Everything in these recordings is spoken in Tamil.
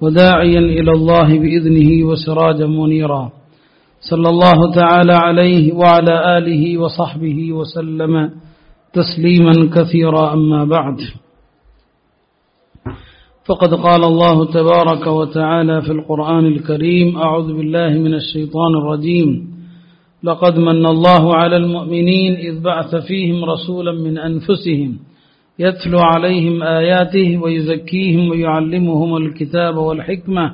وداعيا إلى الله بإذنه وسراجا منيرا. صلى الله تعالى عليه وعلى آله وصحبه وسلم تسليما كثيرا أما بعد. فقد قال الله تبارك وتعالى في القرآن الكريم أعوذ بالله من الشيطان الرجيم. لقد من الله على المؤمنين إذ بعث فيهم رسولا من أنفسهم يتلو عليهم آياته ويزكيهم ويعلمهم الكتاب والحكمة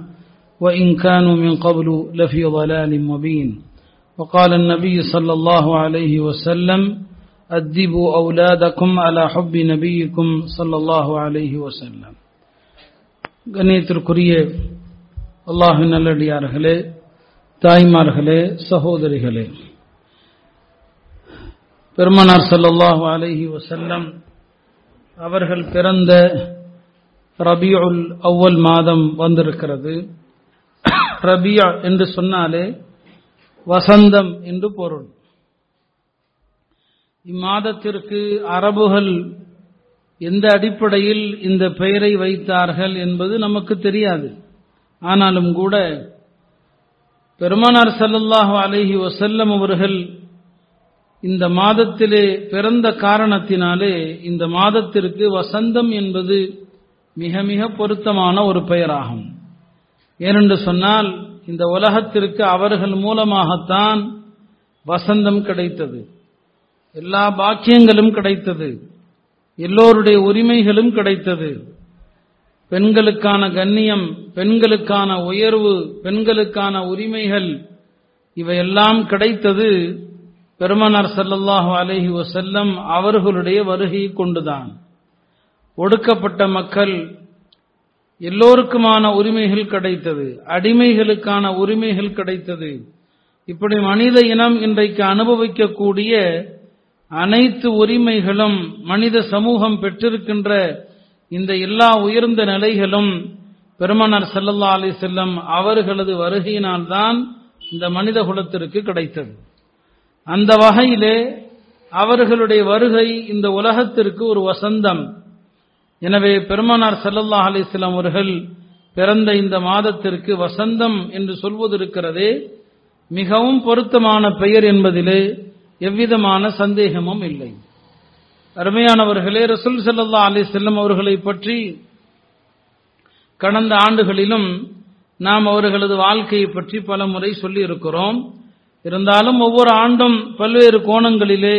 وإن كانوا من قبل لفي ضلال مبين وقال النبي صلى الله عليه وسلم أدبوا أولادكم على حب نبيكم صلى الله عليه وسلم கண்ணியத்திற்குரிய அல்லாஹின் நல்லடியார்களே தாய்மார்களே சகோதரிகளே பெருமனார் சல்லாஹூ அலஹி வசல்லம் அவர்கள் பிறந்த ரபியுல் அவ்வல் மாதம் வந்திருக்கிறது. ரபியா என்று சொன்னாலே வசந்தம் என்று பொருள். இம்மாதத்திற்கு அரபுகள் எந்த அடிப்படையில் இந்த பெயரை வைத்தார்கள் என்பது நமக்கு தெரியாது. ஆனாலும் கூட பெருமானார் சல்லல்லாஹு அலஹி வசல்லம் அவர்கள் இந்த மாதத்திலே பிறந்த காரணத்தினாலே இந்த மாதத்திற்கு வசந்தம் என்பது மிக மிக பொருத்தமான ஒரு பெயராகும். ஏனென்று சொன்னால் இந்த உலகத்திற்கு அவர்கள் மூலமாகத்தான் வசந்தம் கிடைத்தது. எல்லா பாக்கியங்களும் கிடைத்தது. எல்லோருடைய உரிமைகளும் கிடைத்தது. பெண்களுக்கான கண்ணியம் பெண்களுக்கான உயர்வு பெண்களுக்கான உரிமைகள் இவையெல்லாம் கிடைத்தது பெருமனார் சல்லல்லாஹு அலஹி வசல்லம் அவர்களுடைய வருகை கொண்டுதான். ஒடுக்கப்பட்ட மக்கள் எல்லோருக்குமான உரிமைகள் கிடைத்தது அடிமைகளுக்கான உரிமைகள் கிடைத்தது. இப்படி மனித இனம் இன்றைக்கு அனுபவிக்கக்கூடிய அனைத்து உரிமைகளும் மனித சமூகம் பெற்றிருக்கின்ற இந்த எல்லா உயர்ந்த நிலைகளும் பெருமனார் செல்லல்லா அலி செல்லம் அவர்களது வருகையினால்தான் இந்த மனித குலத்திற்கு கிடைத்தது. அந்த வகையிலே அவர்களுடைய வருகை இந்த உலகத்திற்கு ஒரு வசந்தம். எனவே பெருமானார் சல்லல்லா அலிஸ்லாம் அவர்கள் பிறந்த இந்த மாதத்திற்கு வசந்தம் என்று சொல்வது இருக்கிறதே மிகவும் பொருத்தமான பெயர் என்பதிலே எவ்விதமான சந்தேகமும் இல்லை. அருமையானவர்களே ரசூல் சல்லா அலி செல்லம் அவர்களை பற்றி கடந்த ஆண்டுகளிலும் நாம் அவர்களது வாழ்க்கையை பற்றி பல முறை சொல்லியிருக்கிறோம். இருக்கிறோம் இருந்தாலும் ஒவ்வொரு ஆண்டும் பல்வேறு கோணங்களிலே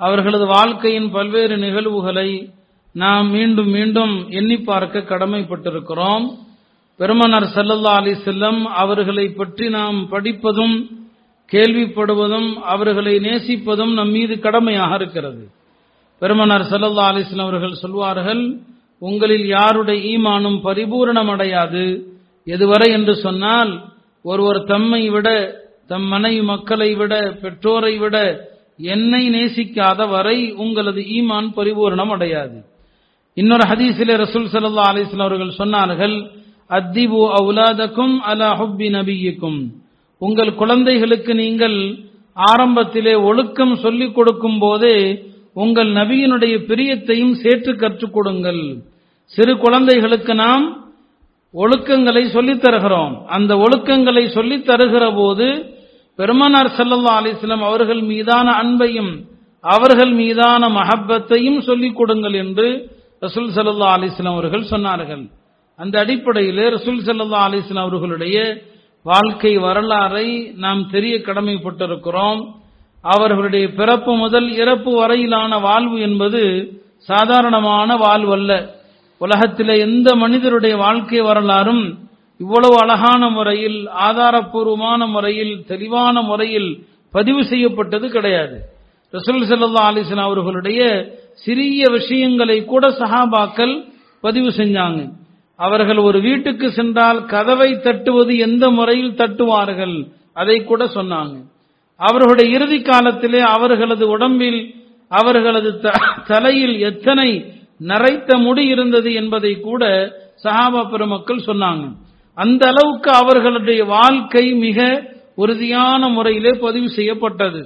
அவர்களது வாழ்க்கையின் பல்வேறு நிகழ்வுகளை நாம் மீண்டும் மீண்டும் எண்ணி பார்க்க கடமைப்பட்டிருக்கிறோம். பெருமனார் சல்லல்லா அலி செல்லம் அவர்களை பற்றி நாம் படிப்பதும் கேள்விப்படுவதும் அவர்களை நேசிப்பதும் நம் மீது கடமையாக இருக்கிறது. பெருமனார் சல்லல்லா அலிஸ்லாம் அவர்கள் சொல்வார்கள் உங்களில் யாருடைய ஈமானும் பரிபூரணம் அடையாது எதுவரை என்று சொன்னால் ஒருவர் தம்மை விட தம் மனைவி மக்களை விட பெற்றோரை விட என்னை நேசிக்காத வரை உங்களது ஈமான் பரிபூர்ணம் அடையாது. இன்னொரு ஹதீஸிலே ரசூல் சல்லா அலிஸ்லாம் அவர்கள் சொன்னார்கள் அத்திபு அவுலாதக்கும் அலா ஹுப்பி நபியுக்கும். உங்கள் குழந்தைகளுக்கு நீங்கள் ஆரம்பத்திலே ஒழுக்கம் சொல்லிக் கொடுக்கும் போதே உங்கள் நபியினுடைய பிரியத்தையும் சேர்த்து கற்றுக் கொடுங்கள். சிறு குழந்தைகளுக்கு நாம் ஒழுக்கங்களை சொல்லித் தருகிறோம். அந்த ஒழுக்கங்களை சொல்லித் தருகிற போது பெருமானார் செல்லல்லா அலிஸ்லாம் அவர்கள் மீதான அன்பையும் அவர்கள் மீதான மஹப்பத்தையும் சொல்லிக் கொடுங்கள் என்று ரசூல் சல்லா அலிஸ்லாம் அவர்கள் சொன்னார்கள். அந்த அடிப்படையிலே ரசூல் சல்லா அலிஸ்லாம் அவர்களுடைய வாழ்க்கை வரலாறை நாம் தெரிய கடமைப்பட்டிருக்கிறோம். அவர்களுடைய பிறப்பு முதல் இறப்பு வரையிலான வாழ்வு என்பது சாதாரணமான வாழ்வு அல்ல. உலகத்தில் எந்த மனிதருடைய வாழ்க்கை வரலாறும் இவ்வளவு அழகான முறையில் ஆதாரப்பூர்வமான முறையில் தெளிவான முறையில் பதிவு செய்யப்பட்டது கிடையாது. ரசூல் சல்லா அலிஸ்லாம் அவர்களுடைய சிறிய விஷயங்களை கூட சஹாபாக்கள் பதிவு செஞ்சாங்க. அவர்கள் ஒரு வீட்டுக்கு சென்றால் கதவை தட்டுவது எந்த முறையில் தட்டுவார்கள் அதை கூட சொன்னாங்க. அவர்களுடைய இறுதி காலத்திலே அவர்களது உடம்பில் அவர்களது த- தலையில் எத்தனை நரைத்த முடி இருந்தது என்பதை கூட சஹாபா பெருமக்கள் சொன்னாங்க. அந்த அளவுக்கு அவர்களுடைய வாழ்க்கை மிக உறுதியான முறையிலே பதிவு செய்யப்பட்டது.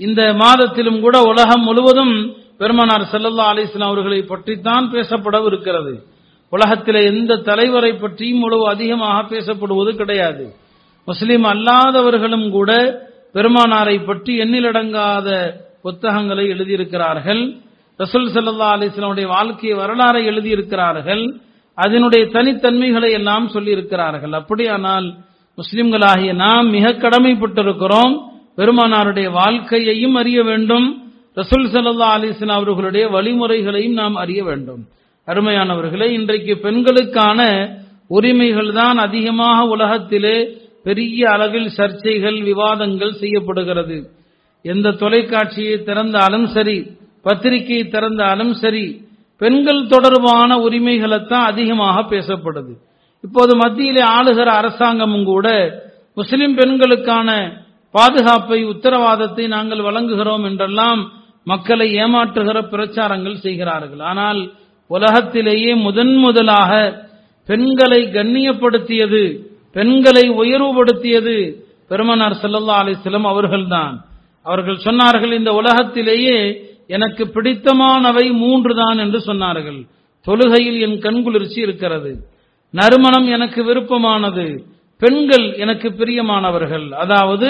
இந்த மாதத்திலும் கூட உலகம் முழுவதும் பெருமானார் செல்லல்லா அலிஸ்லாம் அவர்களை பற்றித்தான் பேசப்படவிருக்கிறது. உலகத்தில் எந்த தலைவரை பற்றியும் முழு அதிகமாக பேசப்படுவது கிடையாது. முஸ்லீம் அல்லாதவர்களும் கூட பெருமானாரை பற்றி எண்ணிலடங்காத புத்தகங்களை எழுதியிருக்கிறார்கள். ரசூல் ஸல்லல்லாஹு அலிஸ்லாமுடைய வாழ்க்கையை வாழ்க்கை வரலாறை எழுதியிருக்கிறார்கள். அதனுடைய தனித்தன்மைகளை எல்லாம் சொல்லியிருக்கிறார்கள். அப்படியானால் முஸ்லிம்களாகிய நாம் மிக கடமைப்பட்டிருக்கிறோம். பெருமானாருடைய வாழ்க்கையையும் அறிய வேண்டும். ரசூல் சல்லா அலைஹி அவர்களுடைய வழிமுறைகளையும் நாம் அறிய வேண்டும். அருமையானவர்களே இன்றைக்கு பெண்களுக்கான உரிமைகள் தான் அதிகமாக உலகத்திலே பெரிய அளவில் சர்ச்சைகள் விவாதங்கள் செய்யப்படுகிறது. எந்த தொலைக்காட்சியை திறந்தாலும் சரி பத்திரிகையை திறந்தாலும் சரி பெண்கள் தொடர்பான உரிமைகளைத்தான் அதிகமாக பேசப்படுது. இப்போது மத்தியிலே ஆளுகிற அரசாங்கமும் கூட முஸ்லிம் பெண்களுக்கான பாதுகாப்பை உத்தரவாதத்தை நாங்கள் வழங்குகிறோம் என்றெல்லாம் மக்களை ஏமாற்றுகிற பிரச்சாரங்கள் செய்கிறார்கள். ஆனால் உலகத்திலேயே முதன் முதலாக பெண்களை கண்ணியப்படுத்தியது பெண்களை உயர்வுபடுத்தியது பெருமனார் செல்லல்லா அலிஸ்லம் அவர்கள்தான். அவர்கள் சொன்னார்கள் இந்த உலகத்திலேயே எனக்கு பிடித்தமானவை மூன்று தான் என்று சொன்னார்கள். தொழுகையில் என் கண்குளிர்ச்சி இருக்கிறது. நறுமணம் எனக்கு விருப்பமானது. பெண்கள் எனக்கு பிரியமானவர்கள். அதாவது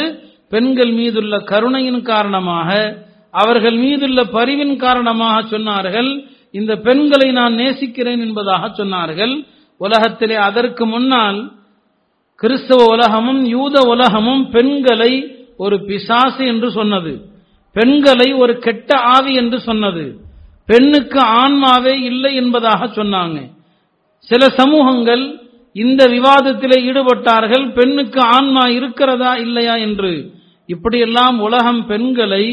பெண்கள் மீதுள்ள கருணையின் காரணமாக அவர்கள் மீதுள்ள பரிவின் காரணமாக சொன்னார்கள். இந்த பெண்களை நான் நேசிக்கிறேன் என்பதாக சொன்னார்கள். உலகத்திலே அதற்கு முன்னால் கிறிஸ்தவ உலகமும் யூத உலகமும் பெண்களை ஒரு பிசாசு என்று சொன்னது. பெண்களை ஒரு கெட்ட ஆவி என்று சொன்னது. பெண்ணுக்கு ஆன்மாவே இல்லை என்பதாக சொன்னாங்க. சில சமூகங்கள் இந்த விவாதத்திலே ஈடுபட்டார்கள் பெண்ணுக்கு ஆன்மா இருக்கிறதா இல்லையா என்று. இப்படியெல்லாம் உலகம் பெண்களை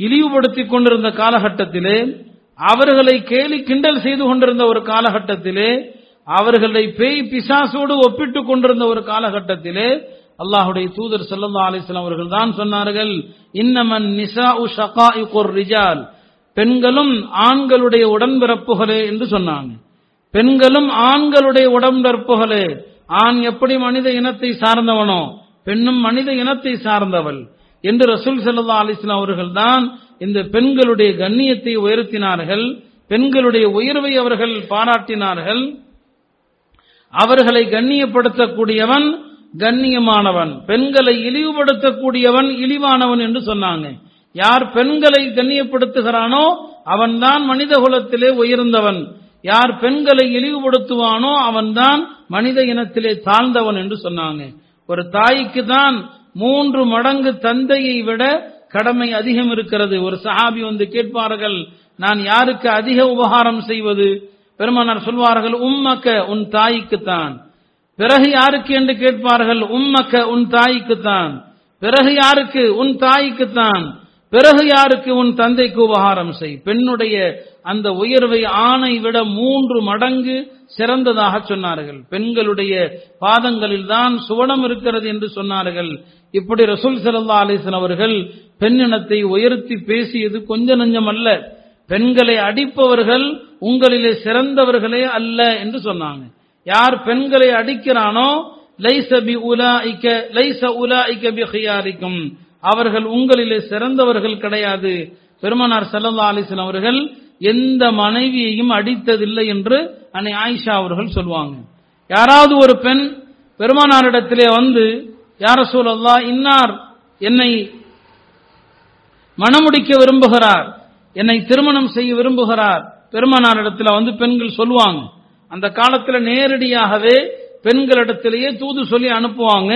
இழிவுபடுத்திக் கொண்டிருந்த காலகட்டத்திலே அவர்களை கேலி கிண்டல் செய்து கொண்டிருந்த ஒரு காலகட்டத்திலே அவர்களை பேய் பிசாசோடு ஒப்பிட்டுக் கொண்டிருந்த ஒரு காலகட்டத்திலே அல்லாஹுடைய தூதர் ஸல்லல்லாஹு அலிஸ்லாம் அவர்கள் தான் சொன்னார்கள் இன்னமன் நிசாஉ ஷகாயிகுர் ரிஜால். பெண்களும் ஆண்களுடைய உடன்பிறப்புகளே என்று சொன்னாங்க. பெண்களும் ஆண்களுடைய உடன்பிறப்புகளே. ஆண் எப்படி மனித இனத்தை சார்ந்தவனோ பெண்ணும் மனித இனத்தை சார்ந்தவள் என்று ரசூல் ஸல்லல்லாஹு அலிஸ்லாம் அவர்கள் தான் இந்த பெண்களுடைய கண்ணியத்தை உயர்த்தினார்கள் பெண்களுடைய உயர்வை அவர்கள் பாராட்டினார்கள். அவர்களை கண்ணியப்படுத்தக்கூடியவன் கண்ணியமானவன். பெண்களை இழிவுபடுத்தக்கூடியவன் இழிவானவன் என்று சொன்னாங்க. யார் பெண்களை கண்ணியப்படுத்துகிறானோ அவன்தான் மனித குலத்திலே உயர்ந்தவன். யார் பெண்களை இழிவுபடுத்துவானோ அவன்தான் மனித இனத்திலே தாழ்ந்தவன் என்று சொன்னாங்க. ஒரு தாய்க்கு தான் மூன்று மடங்கு தந்தையை விட கடமை அதிகம் இருக்கிறது. ஒரு சஹாபி வந்து கேட்பார்கள் நான் யாருக்கு அதிக உபகாரம் செய்வது? பெருமானார் சொல்வார்கள் உம்மக்க உன் தாய்க்குத்தான். பிறகு யாருக்கு என்று கேட்பார்கள் உம்மக்க உன் தாய்க்குத்தான். பிறகு யாருக்கு? உன் தாய்க்குத்தான். பிறகு யாருக்கு? உன் தந்தைக்கு உபகாரம் செய். பெண்ணுடைய அந்த உயர்வை ஆணை விட மூன்று மடங்கு சிறந்ததாக சொன்னார்கள். பெண்களுடைய பாதங்களில் தான் சுவனம் இருக்கிறது என்று சொன்னார்கள். இப்படி ரசூல் ஸல்லல்லாஹு அலிசன் அவர்கள் பெண்ணினத்தை உயர்த்தி பேசியது கொஞ்ச நஞ்சம் அல்ல. பெண்களை அடிப்பவர்கள் உங்களிலே சிறந்தவர்களே அல்ல என்று சொன்னாங்க. யார் பெண்களை அடிக்கிறானோ லைச பி உலாஇக லைச உலாஇக பி ஹியாரிக்கும். அவர்கள் உங்களிலே சிறந்தவர்கள் கிடையாது. பெருமானார் ஸல்லல்லாஹு அலைஹி அவர்கள் எந்த மனைவியையும் அடித்ததில்லை என்று அன்னை ஆயிஷா அவர்கள் சொல்வாங்க யாராவது ஒரு பெண் பெருமானாரிடத்திலே வந்து யார சூழல்லா இன்னார் என்னை மணமுடிக்க விரும்புகிறார் என்னை திருமணம் செய்ய விரும்புகிறார். பெருமானாரிடத்தில் வந்து பெண்கள் சொல்லுவாங்க. அந்த காலத்துல நேரடியாகவே பெண்களிடத்திலேயே தூது சொல்லி அனுப்புவாங்க.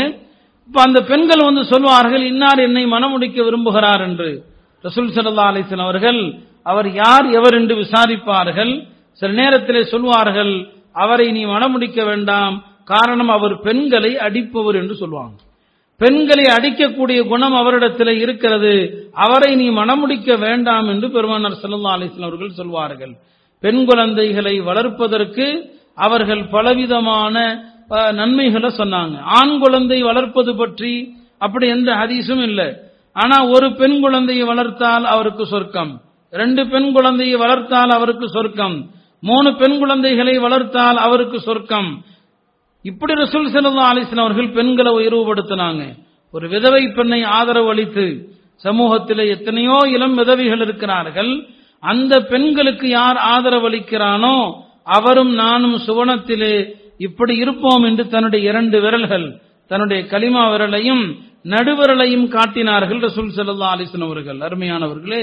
இப்ப அந்த பெண்கள் வந்து சொல்வார்கள் இன்னார் என்னை மணமுடிக்க விரும்புகிறார் என்று. ரசூல் சல்லா அலிசன் அவர்கள் அவர் யார் எவர் என்று விசாரிப்பார்கள். சில நேரத்திலே சொல்வார்கள் அவரை நீ மணமுடிக்க வேண்டாம். காரணம் அவர் பெண்களை அடிப்பவர் என்று சொல்லுவாங்க பெண்களை அடிக்கக்கூடிய குணம் அவரிடத்தில் இருக்கிறது. அவரை நீ மணமுடிக்க வேண்டாம் என்று பெருமானார் ஸல்லல்லாஹு அலைஹி அவர்கள் சொல்வார்கள். பெண் குழந்தைகளை வளர்ப்பதற்கு அவர்கள் பலவிதமான நன்மைகளை சொன்னாங்க. ஆண் குழந்தை வளர்ப்பது பற்றி அப்படி எந்த ஹதீஸும் இல்லை. ஆனா ஒரு பெண் குழந்தையை வளர்த்தால் அவருக்கு சொர்க்கம். ரெண்டு பெண் குழந்தையை வளர்த்தால் அவருக்கு சொர்க்கம். மூணு பெண் குழந்தைகளை வளர்த்தால் அவருக்கு சொர்க்கம். இப்படி ரசூல் செல்லா அலைஹி அவர்கள் பெண்களை உயர்வுபடுத்தினாங்க. ஒரு விதவை பெண்ணை ஆதரவு அளித்து சமூகத்தில் எத்தனையோ இளம் விதவைகள் இருக்கிறார்கள். அந்த பெண்களுக்கு யார் ஆதரவளிக்கிறானோ அவரும் நானும் சுவனத்திலே இப்படி இருப்போம் என்று தன்னுடைய இரண்டு விரல்கள் தன்னுடைய கலிமா விரலையும் நடுவிரலையும் காட்டினார்கள் ரசூல் செல்லா அலைஹி அவர்கள். அருமையானவர்களே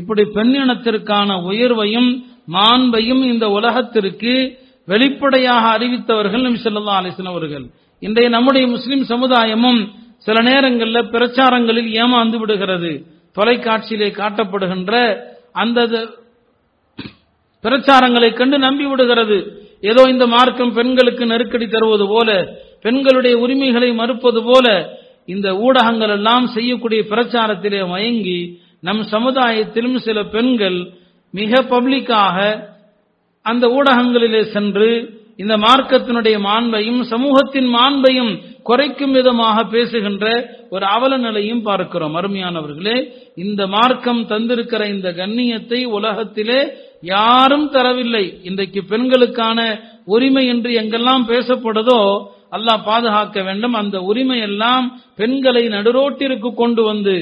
இப்படி பெண்ணினத்திற்கான உயர்வையும் மாண்பையும் இந்த உலகத்திற்கு வெளிப்படையாக அறிவித்தவர்கள் நபி ஸல்லல்லாஹு அலைஹி அவர்கள். இன்றைய நம்முடைய முஸ்லிம் சமுதாயமும் சில நேரங்களில் பிரச்சாரங்களில் ஏமாந்து விடுகிறது. தொலைக்காட்சியிலே காட்டப்படுகின்ற அந்த பிரச்சாரங்களை கண்டு நம்பி விடுகிறது. ஏதோ இந்த மார்க்கம் பெண்களுக்கு நெருக்கடி தருவது போல பெண்களுடைய உரிமைகளை மறுப்பது போல இந்த ஊடகங்கள் எல்லாம் செய்யக்கூடிய பிரச்சாரத்திலே மயங்கி நம் சமுதாயத்திலும் சில பெண்கள் மிக பப்ளிக்காக அந்த ஊடகங்களிலே சென்று இந்த மார்க்கத்தினுடைய மாண்பையும் சமூகத்தின் மாண்பையும் குறைக்கும் விதமாக பேசுகின்ற ஒரு அவல நிலையும் பார்க்கிறோம். அருமையானவர்களே இந்த மார்க்கம் தந்திருக்கிற இந்த கண்ணியத்தை உலகத்திலே யாரும் தரவில்லை. இன்றைக்கு பெண்களுக்கான உரிமை என்று எங்கெல்லாம் பேசப்படுதோ அல்லாஹ் பாதுகாக்க வேண்டும். அந்த உரிமை எல்லாம் பெண்களை நடுரோட்டிற்கு கொண்டு வந்து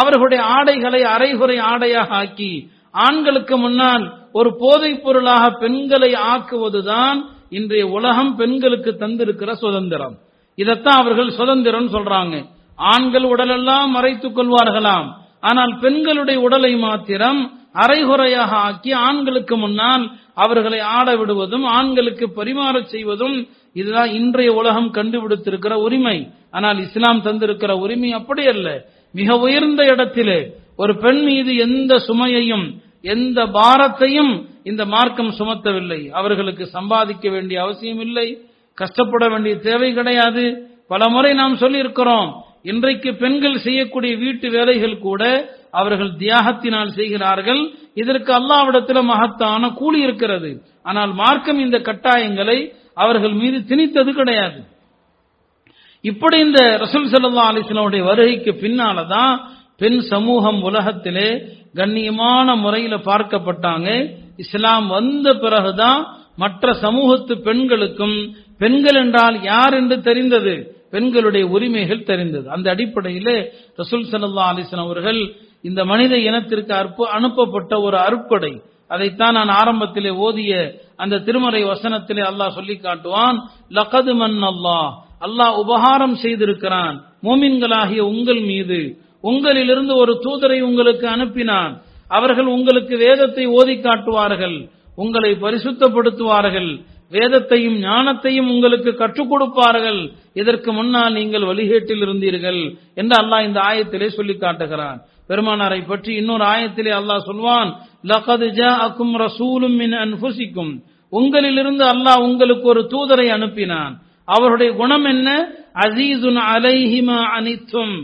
அவர்களுடைய ஆடைகளை அரைகுறை ஆடையாக ஆக்கி ஆண்களுக்கு முன்னால் ஒரு போதைப் பொருளாக பெண்களை ஆக்குவதுதான் இன்றைய உலகம் பெண்களுக்கு தந்திருக்கிற சுதந்திரம். இதைத்தான் அவர்கள் சுதந்திரம் சொல்றாங்க. ஆண்கள் உடலெல்லாம் மறைத்துக் கொள்வார்களாம். ஆனால் பெண்களுடைய உடலை மாத்திரம் அரைகுறையாக ஆக்கி ஆண்களுக்கு முன்னால் அவர்களை ஆட விடுவதும் ஆண்களுக்கு பரிமாறச் செய்வதும் இதுதான் இன்றைய உலகம் கண்டுபிடித்திருக்கிற உரிமை. ஆனால் இஸ்லாம் தந்திருக்கிற உரிமை அப்படி அல்ல. மிக உயர்ந்த இடத்திலே ஒரு பெண் மீது எந்த சுமையையும் எந்த பாரத்தையும் இந்த மார்க்கம் சுமத்தவில்லை. அவர்களுக்கு சம்பாதிக்க வேண்டிய அவசியம் இல்லை கஷ்டப்பட வேண்டிய தேவை கிடையாது. பல முறை நாம் சொல்லியிருக்கிறோம் இன்றைக்கு பெண்கள் செய்யக்கூடிய வீட்டு வேலைகள் கூட அவர்கள் தியாகத்தினால் செய்கிறார்கள். இதற்கு அல்லாவிடத்தில் மகத்தான கூலி இருக்கிறது. ஆனால் மார்க்கம் இந்த கட்டாயங்களை அவர்கள் மீது திணித்தது கிடையாது. இப்படி இந்த ரசூல் சல்லா அலிஸ்லாவுடைய வருகைக்கு பின்னாலதான் பெண் சமூகம் உலகத்திலே கண்ணியமான முறையில பார்க்கப்பட்டாங்க. இஸ்லாம் வந்த பிறகுதான் மற்ற சமூகத்து பெண்களுக்கும் பெண்கள் என்றால் யார் என்று தெரிந்தது? பெண்களுடைய உரிமைகள் தெரிந்தது. அந்த அடிப்படையிலே ரசூல் சல்லா அலிஸ்லாம் அவர்கள் இந்த மனித இனத்திற்கு அற்பு அனுப்பப்பட்ட ஒரு அருட்கொடை அதைத்தான் நான் ஆரம்பத்திலே ஓதிய அந்த திருமறை வசனத்திலே அல்லாஹ் சொல்லி காட்டுவான் லகது மன் அல்லாஹ் அல்லாஹ் உபகாரம் செய்திருக்கிறான். மோமின்களாகிய உங்கள் மீது உங்களிலிருந்து ஒரு தூதரை உங்களுக்கு அனுப்பினான். அவர்கள் உங்களுக்கு வேதத்தை ஓதி காட்டுவார்கள் உங்களை பரிசுத்தப்படுத்துவார்கள். வேதத்தையும் ஞானத்தையும் உங்களுக்கு கற்றுக் கொடுப்பார்கள். இதற்கு முன்னால் நீங்கள் வழிகேட்டில் இருந்தீர்கள் என்று அல்லாஹ் இந்த ஆயத்திலே சொல்லி காட்டுகிறான். பெருமானாரை பற்றி இன்னொரு ஆயத்திலே அல்லாஹ் சொல்வான் ரசூலும் மின் உங்களிலிருந்து அல்லாஹ் உங்களுக்கு ஒரு தூதரை அனுப்பினான். அவருடைய குணம் என்ன? அசீசுன் அலைஹிமா அனித்தும்.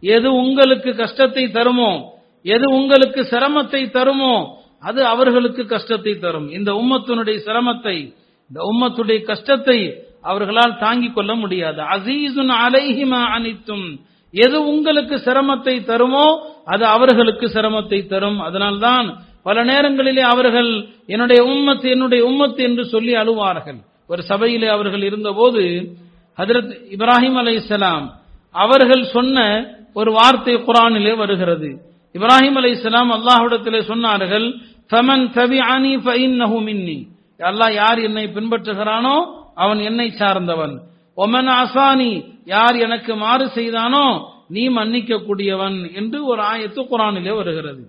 எது உங்களுக்கு கஷ்டத்தை தருமோ? எது உங்களுக்கு சிரமத்தை தருமோ? அது அவர்களுக்கு கஷ்டத்தை தரும். இந்த உம்மத்தினுடைய சிரமத்தை இந்த உம்மத்துடைய கஷ்டத்தை அவர்களால் தாங்கிக் கொள்ள முடியாது. அசீசுன் அலைஹிமா அனைத்தும். எது உங்களுக்கு சிரமத்தை தருமோ அது அவர்களுக்கு சிரமத்தை தரும். அதனால்தான் பல நேரங்களிலே அவர்கள் என்னுடைய உம்மத்து என்னுடைய உம்மத்து என்று சொல்லி அழுவார்கள். ஒரு சபையிலே அவர்கள் இருந்தபோது ஹதரத் இப்ராஹிம் அலை இஸ்லாம் அவர்கள் சொன்ன ஒரு வார்த்தை குரானிலே வருகிறது. இப்ராஹிம் அலை இஸ்லாம் அல்லாஹுடத்திலே சொன்னார்கள் ஃபமன் தபிஅனி ஃபஇன்னஹு மின்னி. அல்லாஹ் யார் என்னை பின்பற்றுகிறானோ அவன் என்னை சார்ந்தவன். ஒமன் அசானி யார் எனக்கு மாறு செய்தானோ நீ மன்னிக்க கூடியவன் என்று ஒரு ஆயத்து குரானிலே வருகிறது.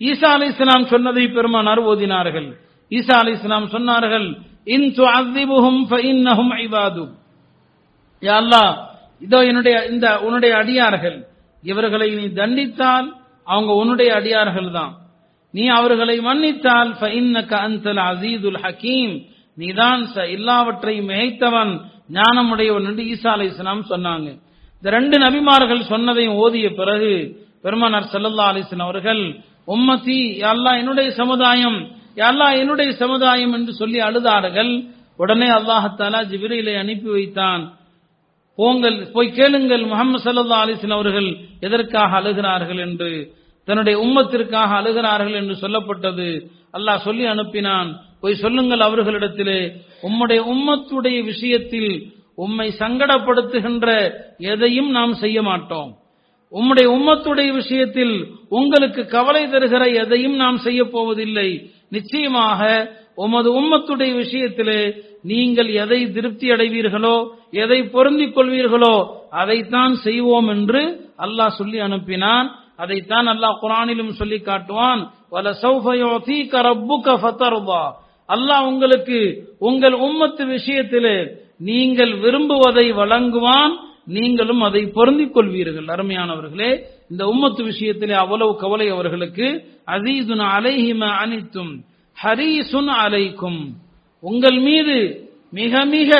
ஈசா அலி இஸ்லாம் சொன்னதை பெருமானார் ஓதினார்கள். ஈசா அலி இஸ்லாம் சொன்னார்கள் இன் துஅذிபுஹும் ஃபஇன்னஹும் யா அல்லாஹ் இதோ என்னுடைய இந்த உன்னுடைய அடியார்கள் இவர்களை நீ தண்டித்தால் அவங்க உன்னுடைய அடியார்கள் தான் நீ அவர்களை மன்னித்தால் அந்தல் அசீதுல் ஹக்கீம் நீதான் ச- எல்லாவற்றையும் மிகைத்தவன் ஞானமுடையவன் என்று ஈசா அலை இஸ்லாம் சொன்னாங்க. இந்த ரெண்டு நபிமார்கள் சொன்னதையும் ஓதிய பிறகு பெருமானார் சல்லல்லா அலைஹி அவர்கள் உம்மத்தி அல்லா என்னுடைய சமுதாயம் அல்லாஹ் என்னுடைய சமுதாயம் என்று சொல்லி அழுதார்கள். உடனே அல்லாஹத்தாலா ஜிபிரிலை அனுப்பி வைத்தான். போங்கள் போய் கேளுங்கள் முகமது சல்லா அலிஸ்லாம் அவர்கள் எதற்காக அழுகிறார்கள்? என்று தன்னுடைய உம்மத்திற்காக அழுகிறார்கள் என்று சொல்லப்பட்டது. அல்லாஹ் சொல்லி அனுப்பினான். போய் சொல்லுங்கள் அவர்களிடத்திலே உம்முடைய உம்மத்துடைய விஷயத்தில் உம்மை சங்கடப்படுத்துகின்ற எதையும் நாம் செய்ய மாட்டோம். உம்முடைய உம்மத்துடைய விஷயத்தில் உங்களுக்கு கவலை தருகிற எதையும் நாம் செய்ய போவதில்லை. நிச்சயமாக உமது உம்மத்துடைய விஷயத்திலே நீங்கள் எதை திருப்தி அடைவீர்களோ எதை பொருந்திக் கொள்வீர்களோ அதைத்தான் செய்வோம் என்று அல்லாஹ் சொல்லி அனுப்பினான். அதைத்தான் அல்லாஹ் குரானிலும் சொல்லி காட்டுவான். அல்லாஹ் உங்களுக்கு உங்கள் உம்மத்து விஷயத்திலே நீங்கள் விரும்புவதை வழங்குவான். நீங்களும் அதை பொருந்திக் கொள்வீர்கள். அருமையானவர்களே இந்த உம்மத்து விஷயத்திலே அவ்வளவு கவலை அவர்களுக்கு. அதீதுன அலைஹிம அனித்தும் ஹரீசுன் அலைக்கும். உங்கள் மீது மிக மிக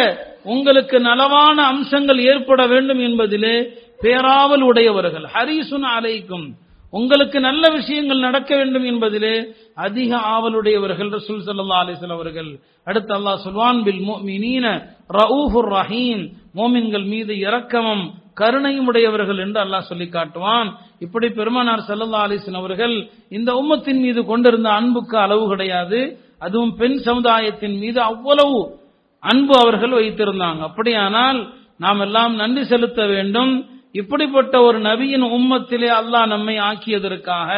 உங்களுக்கு நலவான அம்சங்கள் ஏற்பட வேண்டும் என்பதிலே பேராவல் உடையவர்கள். ஹரிசுன் அலைக்கும். உங்களுக்கு நல்ல விஷயங்கள் நடக்க வேண்டும் என்பதிலே அதிக ஆவலுடையவர்கள் ரசூல் சல்லா அலிஸ்லாம் அவர்கள். அடுத்து அல்லாஹ் சுல்வான் பில் மோமினீன ரவுஃபுர் ரஹீம். மோமின்கள் மீது இரக்கமும் கருணையும் உடையவர்கள் என்று அல்லாஹ் சொல்லி காட்டுவான். இப்படி பெருமானார் சல்லல்லா அலிஸ்லாம் அவர்கள் இந்த உம்மத்தின் மீது கொண்டிருந்த அன்புக்கு அளவு கிடையாது. அதுவும் பெண் சமுதாயத்தின் மீது அவ்வளவு அன்பு அவர்கள் வைத்திருந்தாங்க. அப்படியானால் நாம் எல்லாம் நன்றி செலுத்த வேண்டும். இப்படிப்பட்ட ஒரு நபியின் உம்மத்திலே அல்லாஹ் நம்மை ஆக்கியதற்காக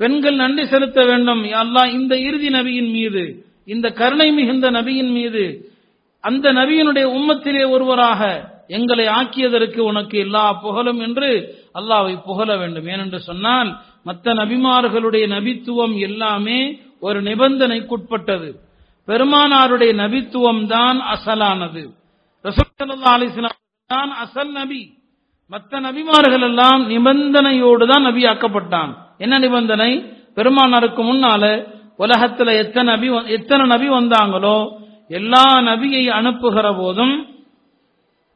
பெண்கள் நன்றி செலுத்த வேண்டும். அல்லாஹ் இந்த இறுதி நபியின் மீது இந்த கருணை மிகுந்த நபியின் மீது அந்த நபியினுடைய உம்மத்திலே ஒருவராக எங்களை ஆக்கியதற்கு உனக்கு எல்லா புகழும் என்று அல்லாவை புகழ வேண்டும். ஏனென்று சொன்னால் மற்ற நபிமார்களுடைய நபித்துவம் எல்லாமே ஒரு நிபந்தனைக்குட்பட்டது. பெருமானாருடைய நபித்துவம் தான் அசலானது. ரசூல்லா அலிஸ்லாம் தான் அசல் நபி. மற்ற நபிமார்கள் எல்லாம் நிபந்தனையோடு தான் நபி ஆக்கப்பட்டான் என்ன நிபந்தனை? பெருமானாருக்கு முன்னால உலகத்துல எத்தனை நபி எத்தனை நபி வந்தாங்களோ எல்லா நபியை அனுப்புகிற போதும்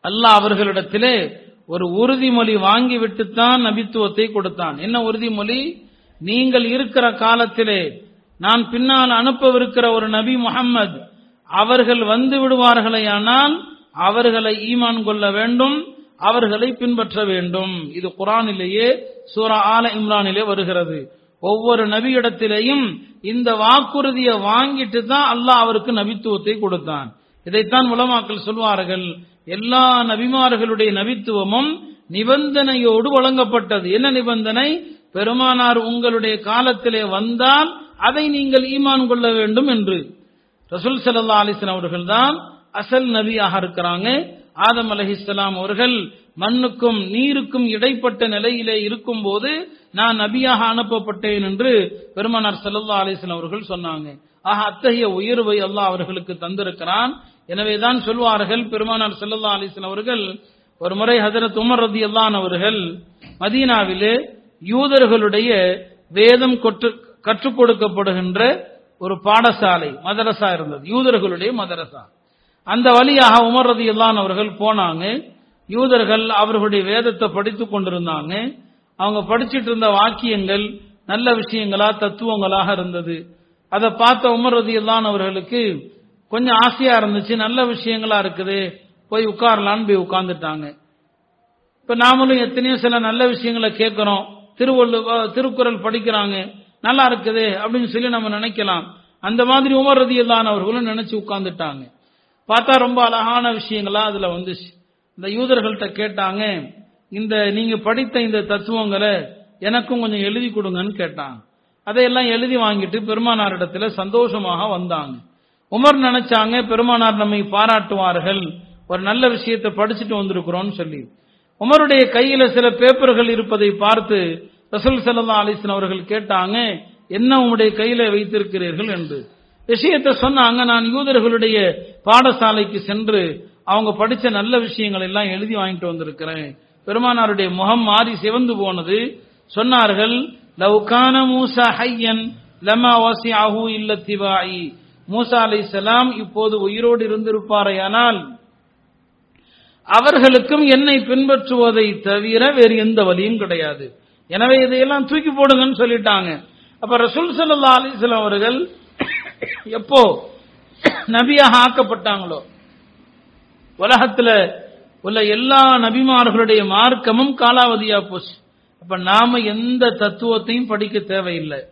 அல்லாஹ் அவர்களிடத்திலே ஒரு உறுதிமொழி வாங்கிவிட்டுத்தான் நபித்துவத்தை கொடுத்தான். என்ன உறுதிமொழி? நீங்கள் இருக்கிற காலத்திலே நான் பின்னால் அனுப்பவிருக்கிற ஒரு நபி முகம்மது அவர்கள் வந்து விடுவார்களேயானால் அவர்களை ஈமான் கொள்ள வேண்டும் அவர்களை பின்பற்ற வேண்டும். இது குரானிலேயே சூரா ஆல இம்ரானிலே வருகிறது. ஒவ்வொரு நபியிடத்திலேயும் இந்த வாக்குறுதியை வாங்கிட்டு தான் அல்லாஹ் அவருக்கு நபித்துவத்தை கொடுத்தான். இதைத்தான் உலமாக்கள் சொல்வார்கள் எல்லா நபிமார்களுடைய நபித்துவமும் நிபந்தனையோடு வழங்கப்பட்டது. என்ன நிபந்தனை? பெருமானார் உங்களுடைய காலத்திலே வந்தால் அதை நீங்கள் ஈமான் கொள்ள வேண்டும் என்று. ரசூல் சல்லா அலிஸ்லாம் அவர்கள் தான் அசல் நபியாக இருக்கிறாங்க. ஆதம் அலஹிஸ்லாம் அவர்கள் மண்ணுக்கும் நீருக்கும் இடைப்பட்ட நிலையிலே இருக்கும் போது நான் நபியாக அனுப்பப்பட்டேன் என்று பெருமனார் சல்லா அலிஸ்லாம் அவர்கள் சொன்னாங்க. ஆக அத்தகைய உயர்வை அல்லாஹ் அவர்களுக்கு தந்திருக்கிறான். எனவேதான் சொல்வார்கள் பெருமானார் சல்லா அலிஸ்லாம் அவர்கள் ஒரு முறை ஹசரத் உமர் ரதி அல்லான் அவர்கள் மதீனாவிலே யூதர்களுடைய வேதம் கற்றுக் கொடுக்கப்படுகின்ற ஒரு பாடசாலை மதரசா இருந்தது. யூதர்களுடைய மதரசா. அந்த வழியாக உமர் ரதி அவர்கள் போனாங்க. யூதர்கள் அவர்களுடைய வேதத்தை படித்துக் கொண்டிருந்தாங்க. அவங்க படிச்சிட்டு இருந்த வாக்கியங்கள் நல்ல விஷயங்களா தத்துவங்களாக இருந்தது. அதை பார்த்த உமர் ரதி அவர்களுக்கு கொஞ்சம் ஆசையா இருந்துச்சு நல்ல விஷயங்களா இருக்குது போய் உட்காரலான்னு போய் உட்கார்ந்துட்டாங்க. இப்ப நாமளும் எத்தனையோ சில நல்ல விஷயங்களை கேட்கிறோம். திருவள்ளு திருக்குறள் படிக்கிறாங்க நல்லா இருக்குது அப்படின்னு சொல்லி நம்ம நினைக்கலாம். அந்த மாதிரி உமர் ரதி அவர்களும் நினைச்சு உட்கார்ந்துட்டாங்க. பார்த்தா ரொம்ப அழகான விஷயங்களா அதுல வந்துச்சு. இந்த யூதர்கள்ட்ட கேட்டாங்க இந்த நீங்க படித்த இந்த தத்துவங்களை எனக்கும் கொஞ்சம் எழுதி கொடுங்கன்னு கேட்டாங்க. அதையெல்லாம் எழுதி வாங்கிட்டு பெருமானாரிடத்துல சந்தோஷமாக வந்தாங்க. உமர் நினைச்சாங்க பெருமானார் நம்மை பாராட்டுவார்கள். ஒரு நல்ல விஷயத்தை படிச்சுட்டு வந்திருக்கிறோம்னு சொல்லி. உமருடைய கையில சில பேப்பர்கள் இருப்பதை பார்த்து ரசூல் சல்லா அலிஸ்லாம் அவர்கள் கேட்டாங்க என்ன உங்களுடைய கையில வைத்திருக்கிறீர்கள்? என்று. விஷயத்தை சொன்னாங்க. நான் யூதர்களுடைய பாடசாலைக்கு சென்று அவங்க படிச்ச நல்ல விஷயங்கள் எல்லாம் எழுதி வாங்கிட்டு வந்திருக்கிறேன். பெருமானாருடைய முகம் மாறி சிவந்து போனது. சொன்னார்கள் லவ்கான மூசா ஹையன் லமா வாசி ஆஹூ இல்ல திவாயி. மூசா அலை சலாம் இப்போது உயிரோடு இருந்திருப்பாரையானால் அவர்களுக்கும் என்னை பின்பற்றுவதை தவிர வேறு எந்த வழியும் கிடையாது. எனவே இதையெல்லாம் தூக்கி போடுங்கன்னு சொல்லிட்டாங்க. அப்ப ரசூல் சல்லா அலிஸ்லாம் அவர்கள் எப்போ நபியாக ஆக்கப்பட்டாங்களோ? உலகத்துல உள்ள எல்லா நபிமார்களுடைய மார்க்கமும் காலாவதியா போச்சு. அப்ப நாம எந்த தத்துவத்தையும் படிக்க தேவையில்லை.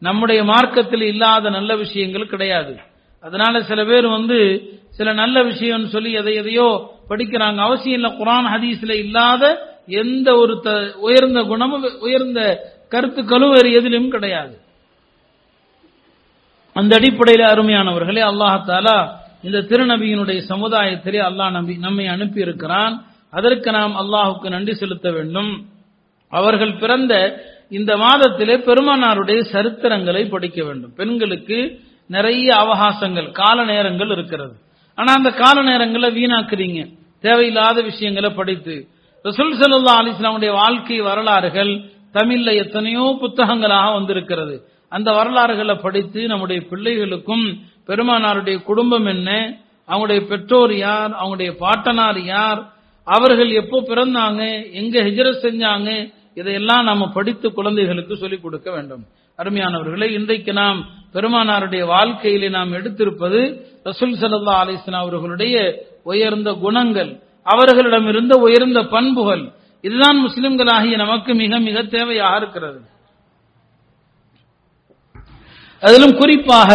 நம்முடைய மார்க்கத்தில் இல்லாத நல்ல விஷயங்கள் கிடையாது. அதனால சில பேர் வந்து சில நல்ல விஷயம்னு சொல்லி எதை எதையோ படிக்கிறாங்க. அவசியம் இல்லை குரான் ஹதீஸ்ல இல்லாத எந்த ஒரு த- உயர்ந்த குணமும் உயர்ந்த கருத்துக்களும் வேறு எதிலும் கிடையாது. அந்த அடிப்படையில் அருமையானவர்களே அல்லாஹாலா இந்த திருநபியினுடைய சமுதாயத்திலே அல்லாஹ் நபி நம்மை அனுப்பி இருக்கிறான் அதற்கு நாம் அல்லாஹுக்கு நன்றி செலுத்த வேண்டும். அவர்கள் பிறந்த இந்த மாதத்திலே பெருமானாருடைய சரித்திரங்களை படிக்க வேண்டும். பெண்களுக்கு நிறைய அவகாசங்கள் கால நேரங்கள் இருக்கிறது. ஆனா அந்த கால நேரங்களை வீணாக்குறீங்க. தேவையில்லாத விஷயங்களை படித்து. ரசூல் சல்லா அலிஸ்லாமுடைய வாழ்க்கை வரலாறுகள் தமிழ்ல எத்தனையோ புத்தகங்களாக வந்திருக்கிறது. அந்த வரலாறுகளை படித்து நம்முடைய பிள்ளைகளுக்கும் பெருமானாருடைய குடும்பம் என்ன அவங்களுடைய பெற்றோர் யார் அவங்களுடைய பாட்டனார் யார் அவர்கள் எப்போ பிறந்தாங்க எங்க ஹிஜர செஞ்சாங்க இதையெல்லாம் நாம் படித்து குழந்தைகளுக்கு சொல்லிக் கொடுக்க வேண்டும். அருமையானவர்களே இன்றைக்கு நாம் பெருமானாருடைய வாழ்க்கையிலே நாம் எடுத்திருப்பது ரசூல் ஸல்லல்லாஹு அலைஹி அவர்களுடைய உயர்ந்த குணங்கள் அவர்களிடமிருந்த உயர்ந்த பண்புகள். இதுதான் முஸ்லிம்களாகிய நமக்கு மிக மிக தேவையாக இருக்கிறது. அதிலும் குறிப்பாக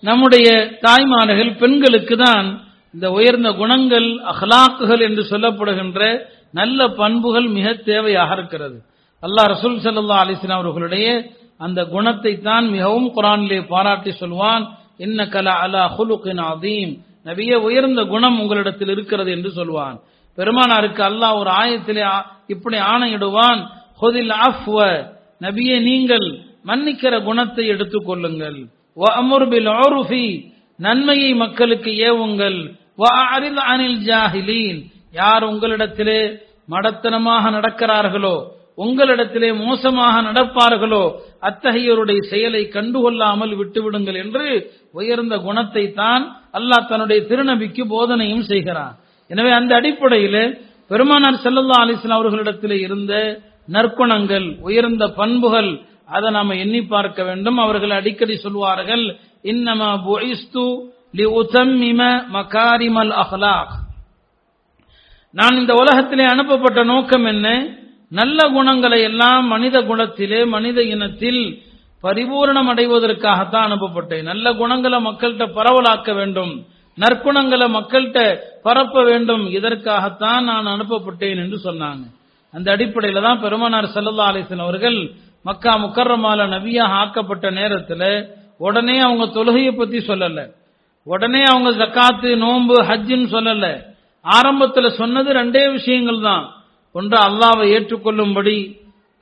நம்முடைய தாய்மார்கள் பெண்களுக்கு தான் இந்த உயர்ந்த குணங்கள் அஹ்லாக்குகள் என்று சொல்லப்படுகின்ற நல்ல பண்புகள் மிக தேவையாக இருக்கிறது. அல்லாஹ் ரசூல் சல்லா அலிஸ்லாம் அவர்களுடைய அந்த குணத்தை தான் மிகவும் குரானிலே பாராட்டி சொல்வான் என்ன கலா அலா ஹுலுக்கின் அதீம் நபிய உயர்ந்த குணம் உங்களிடத்தில் இருக்கிறது என்று சொல்வான். பெருமானாருக்கு அல்லாஹ் ஒரு ஆயத்திலே ஆ- இப்படி ஆணையிடுவான் ஹுதில் அஃப்வ. நபியே நீங்கள் மன்னிக்கிற குணத்தை எடுத்துக்கொள்ளுங்கள் வ பில் உருஃபி நன்மையை மக்களுக்கு ஏவுங்கள். வஅரில் அனில் ஜாஹிலீன் யார் உங்களிடத்திலே மடத்தனமாக நடக்கிறார்களோ உங்களிடத்திலே மோசமாக நடப்பார்களோ அத்தகையோருடைய செயலை கண்டுகொள்ளாமல் விட்டுவிடுங்கள் என்று உயர்ந்த குணத்தை தான் அல்லாஹ் தன்னுடைய திருநபிக்கு போதனையும் செய்கிறான். எனவே அந்த அடிப்படையில் பெருமானார் செல்லல்லா அலிஸ்லாம் அவர்களிடத்திலே இருந்த நற்குணங்கள் உயர்ந்த பண்புகள் அதை நாம எண்ணி பார்க்க வேண்டும். அவர்கள் அடிக்கடி சொல்வார்கள் இன்னமா புஇஸ்து லி உதம்மிம மகாரிமல் அஹ்லாக். நான் இந்த உலகத்திலே அனுப்பப்பட்ட நோக்கம் என்ன? நல்ல குணங்களை எல்லாம் மனித குணத்திலே மனித இனத்தில் பரிபூரணம் அடைவதற்காகத்தான் அனுப்பப்பட்டேன். நல்ல குணங்களை மக்கள்கிட்ட பரவலாக்க வேண்டும். நற்குணங்களை மக்கள்கிட்ட பரப்ப வேண்டும். இதற்காகத்தான் நான் அனுப்பப்பட்டேன் என்று சொன்னாங்க. அந்த அடிப்படையில தான் பெருமானார் செல்லல்லா அலிசன் அவர்கள் மக்கா முக்கர்ரமால நபியாக ஆக்கப்பட்ட நேரத்தில் உடனே அவங்க தொழுகையை பத்தி சொல்லல. உடனே அவங்க ஜக்காத்து நோன்பு ஹஜ்ஜுன்னு சொல்லல. ஆரம்பத்தில் சொன்னது ரெண்டே விஷயங்கள் தான். ஒன்று அல்லாவை ஏற்றுக்கொள்ளும்படி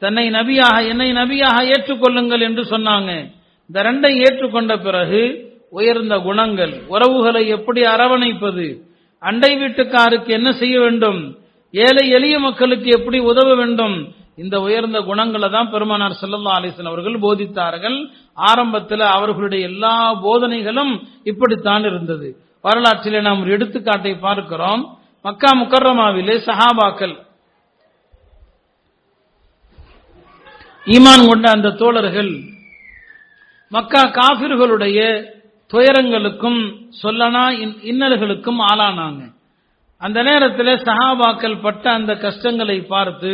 தன்னை நபியாக என்னை நபியாக ஏற்றுக்கொள்ளுங்கள் என்று சொன்னாங்க. இந்த ரெண்டை ஏற்றுக்கொண்ட பிறகு உயர்ந்த குணங்கள் உறவுகளை எப்படி அரவணைப்பது அண்டை வீட்டுக்காருக்கு என்ன செய்ய வேண்டும் ஏழை எளிய மக்களுக்கு எப்படி உதவ வேண்டும் இந்த உயர்ந்த குணங்களை தான் பெருமானார் செல்லல்லா அலிசன் அவர்கள் போதித்தார்கள். ஆரம்பத்தில் அவர்களுடைய எல்லா போதனைகளும் இப்படித்தான் இருந்தது. வரலாற்றிலே நாம் ஒரு எடுத்துக்காட்டை பார்க்கிறோம். மக்கா முக்கர்ரமாவிலே சஹாபாக்கள் ஈமான் கொண்ட அந்த தோழர்கள் மக்கா காபிர்களுடைய துயரங்களுக்கும் சொல்லனா இன்- இன்னல்களுக்கும் ஆளானாங்க. அந்த நேரத்தில் சஹாபாக்கள் பட்ட அந்த கஷ்டங்களை பார்த்து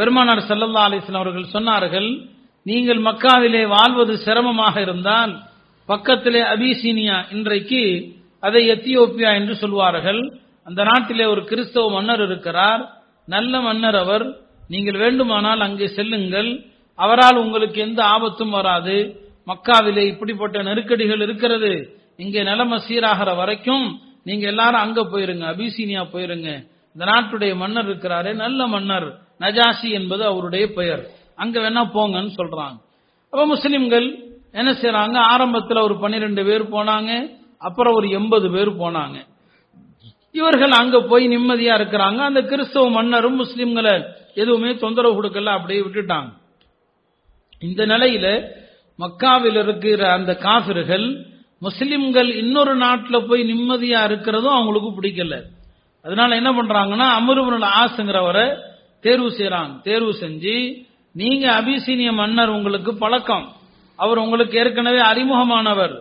பெருமானார் ஸல்லல்லாஹு அலிஸ்லாம் அவர்கள் சொன்னார்கள் நீங்கள் மக்காவிலே வாழ்வது சிரமமாக இருந்தால் பக்கத்திலே அபிசீனியா இன்றைக்கு அதை எத்தியோப்பியா என்று சொல்வார்கள். அந்த நாட்டிலே ஒரு கிறிஸ்தவ மன்னர் இருக்கிறார். நல்ல மன்னர் அவர். நீங்கள் வேண்டுமானால் அங்கே செல்லுங்கள். அவரால் உங்களுக்கு எந்த ஆபத்தும் வராது. மக்காவிலே இப்படிப்பட்ட நெருக்கடிகள் இருக்கிறது. இங்கே நிலைமை சீராகிற வரைக்கும் நீங்க எல்லாரும் அங்க போயிருங்க. அபிசீனியா போயிருங்க. இந்த நாட்டுடைய மன்னர் இருக்கிறாரே. நல்ல மன்னர். நஜாசி என்பது அவருடைய பெயர். அங்க வேணா போங்கன்னு சொல்றாங்க. அப்ப முஸ்லிம்கள் என்ன செய்யறாங்க ஆரம்பத்தில் ஒரு பன்னிரெண்டு பேர் போனாங்க. அப்புறம் ஒரு எண்பது பேர் போனாங்க. இவர்கள் அங்க போய் நிம்மதியா இருக்கிறாங்க. அந்த கிறிஸ்தவ மன்னரும் முஸ்லிம்களை எதுவுமே தொந்தரவு கொடுக்கல அப்படியே விட்டுட்டாங்க. இந்த நிலையில மக்காவில் இருக்கிற அந்த காபிர்கள் முஸ்லிம்கள் இன்னொரு நாட்டில் போய் நிம்மதியா இருக்கிறதும் அவங்களுக்கு பிடிக்கல. அதனால என்ன பண்றாங்கன்னா அமருபுல் ஆசுங்கிறவரை தேர்வு செய்கிறான் தேர்வு செஞ்சு நீங்க அபிசீனிய மன்னர் உங்களுக்கு பழக்கம். அவர் உங்களுக்கு ஏற்கனவே அறிமுகமானவர்.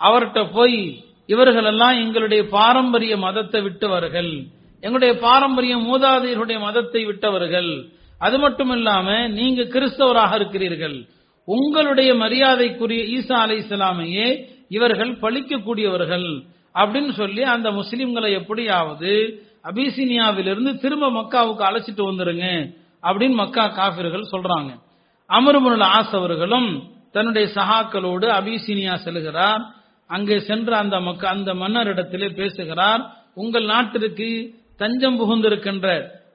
அவர்கிட்ட போய் இவர்கள் எல்லாம் எங்களுடைய பாரம்பரிய மதத்தை விட்டவர்கள். எங்களுடைய பாரம்பரிய மூதாதையருடைய மதத்தை விட்டவர்கள். அது மட்டும் இல்லாம நீங்க கிறிஸ்தவராக இருக்கிறீர்கள். உங்களுடைய மரியாதைக்குரிய ஈசா அலை இஸ்லாமையே இவர்கள் பழிக்கக்கூடியவர்கள். அப்படின்னு சொல்லி அந்த முஸ்லிம்களை எப்படியாவது அபிசீனியாவிலிருந்து திரும்ப மக்காவுக்கு அழைச்சிட்டு வந்துருங்க அப்படின்னு மக்கா காபிர்கள் சொல்றாங்க. அமருபுல் ஆஸ் அவர்களும் தன்னுடைய சகாக்களோடு அபிசீனியா செல்கிறார். அங்கே சென்று அந்த மக்க அந்த மன்னரிடத்திலே பேசுகிறார். உங்கள் நாட்டிற்கு தஞ்சம் புகுந்திருக்கின்ற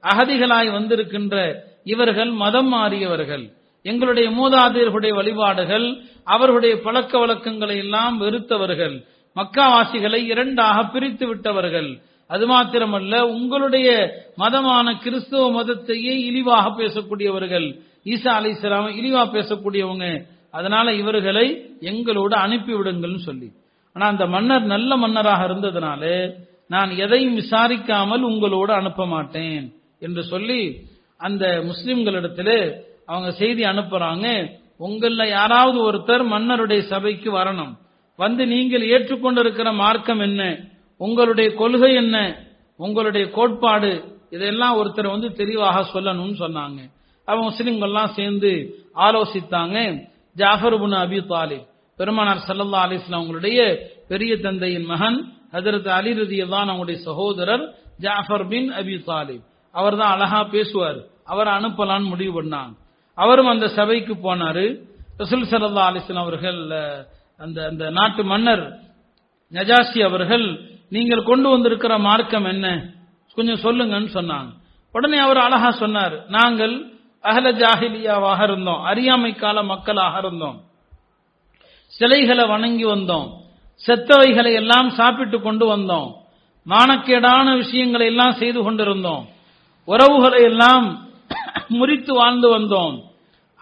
அகதிகளாய் வந்திருக்கின்ற இவர்கள் மதம் மாறியவர்கள். எங்களுடைய மூதாதையர்களுடைய வழிபாடுகள் அவர்களுடைய பழக்க வழக்கங்களை எல்லாம் வெறுத்தவர்கள். மக்காவாசிகளை இரண்டாக பிரித்து விட்டவர்கள். அது மாத்திரமல்ல உங்களுடைய மதமான கிறிஸ்துவ மதத்தையே இழிவாக பேசக்கூடியவர்கள் ஈசா அலி இஸ்லாம இழிவா பேசக்கூடியவங்க அதனால இவர்களை எங்களோடு அனுப்பிவிடுங்கள்னு சொல்லி. ஆனா அந்த மன்னர் நல்ல மன்னராக இருந்ததுனால நான் எதையும் விசாரிக்காமல் உங்களோடு அனுப்ப மாட்டேன் என்று சொல்லி அந்த முஸ்லிம்களிடத்திலே அவங்க செய்தி அனுப்புறாங்க. உங்கள யாராவது ஒருத்தர் மன்னருடைய சபைக்கு வரணும். வந்து நீங்கள் ஏற்றுக்கொண்டிருக்கிற மார்க்கம் என்ன? உங்களுடைய கொள்கை என்ன? உங்களுடைய கோட்பாடு? இதெல்லாம் ஒருத்தர் வந்து தெளிவாக சொல்லணும்னு சொன்னாங்க. அவன் முஸ்லிம்கள்லாம் சேர்ந்து ஆலோசித்தாங்க. ஜாஃபர் புன் அபி தாலிப். பெருமானார் சல்லல்லா அலிஸ்லாம் அவங்களுடைய பெரிய தந்தையின் மகன் ஹதரத் அலி ரதியதான் அவங்களுடைய சகோதரர் ஜாஃபர் பின் அபி தாலிப். அவர் தான் அழகா பேசுவார். அவரை அனுப்பலான்னு முடிவு பண்ணாங்க. அவரும் அந்த சபைக்கு போனாரு. ரசூல் சல்லா அலிஸ்லாம் அவர்கள் அந்த அந்த நாட்டு மன்னர் நஜாசி அவர்கள் நீங்கள் கொண்டு வந்திருக்கிற மார்க்கம் என்ன? கொஞ்சம் சொல்லுங்கன்னு சொன்னாங்க. உடனே அவர் அழகா சொன்னார் நாங்கள் அகல ஜாகிலியாவாக இருந்தோம் அறியாமை கால மக்களாக இருந்தோம். சிலைகளை வணங்கி வந்தோம் செத்தவைகளை எல்லாம் சாப்பிட்டு கொண்டு வந்தோம். மானக்கேடான விஷயங்களை எல்லாம் செய்து கொண்டிருந்தோம். உறவுகளை எல்லாம் முறித்து வாழ்ந்து வந்தோம்.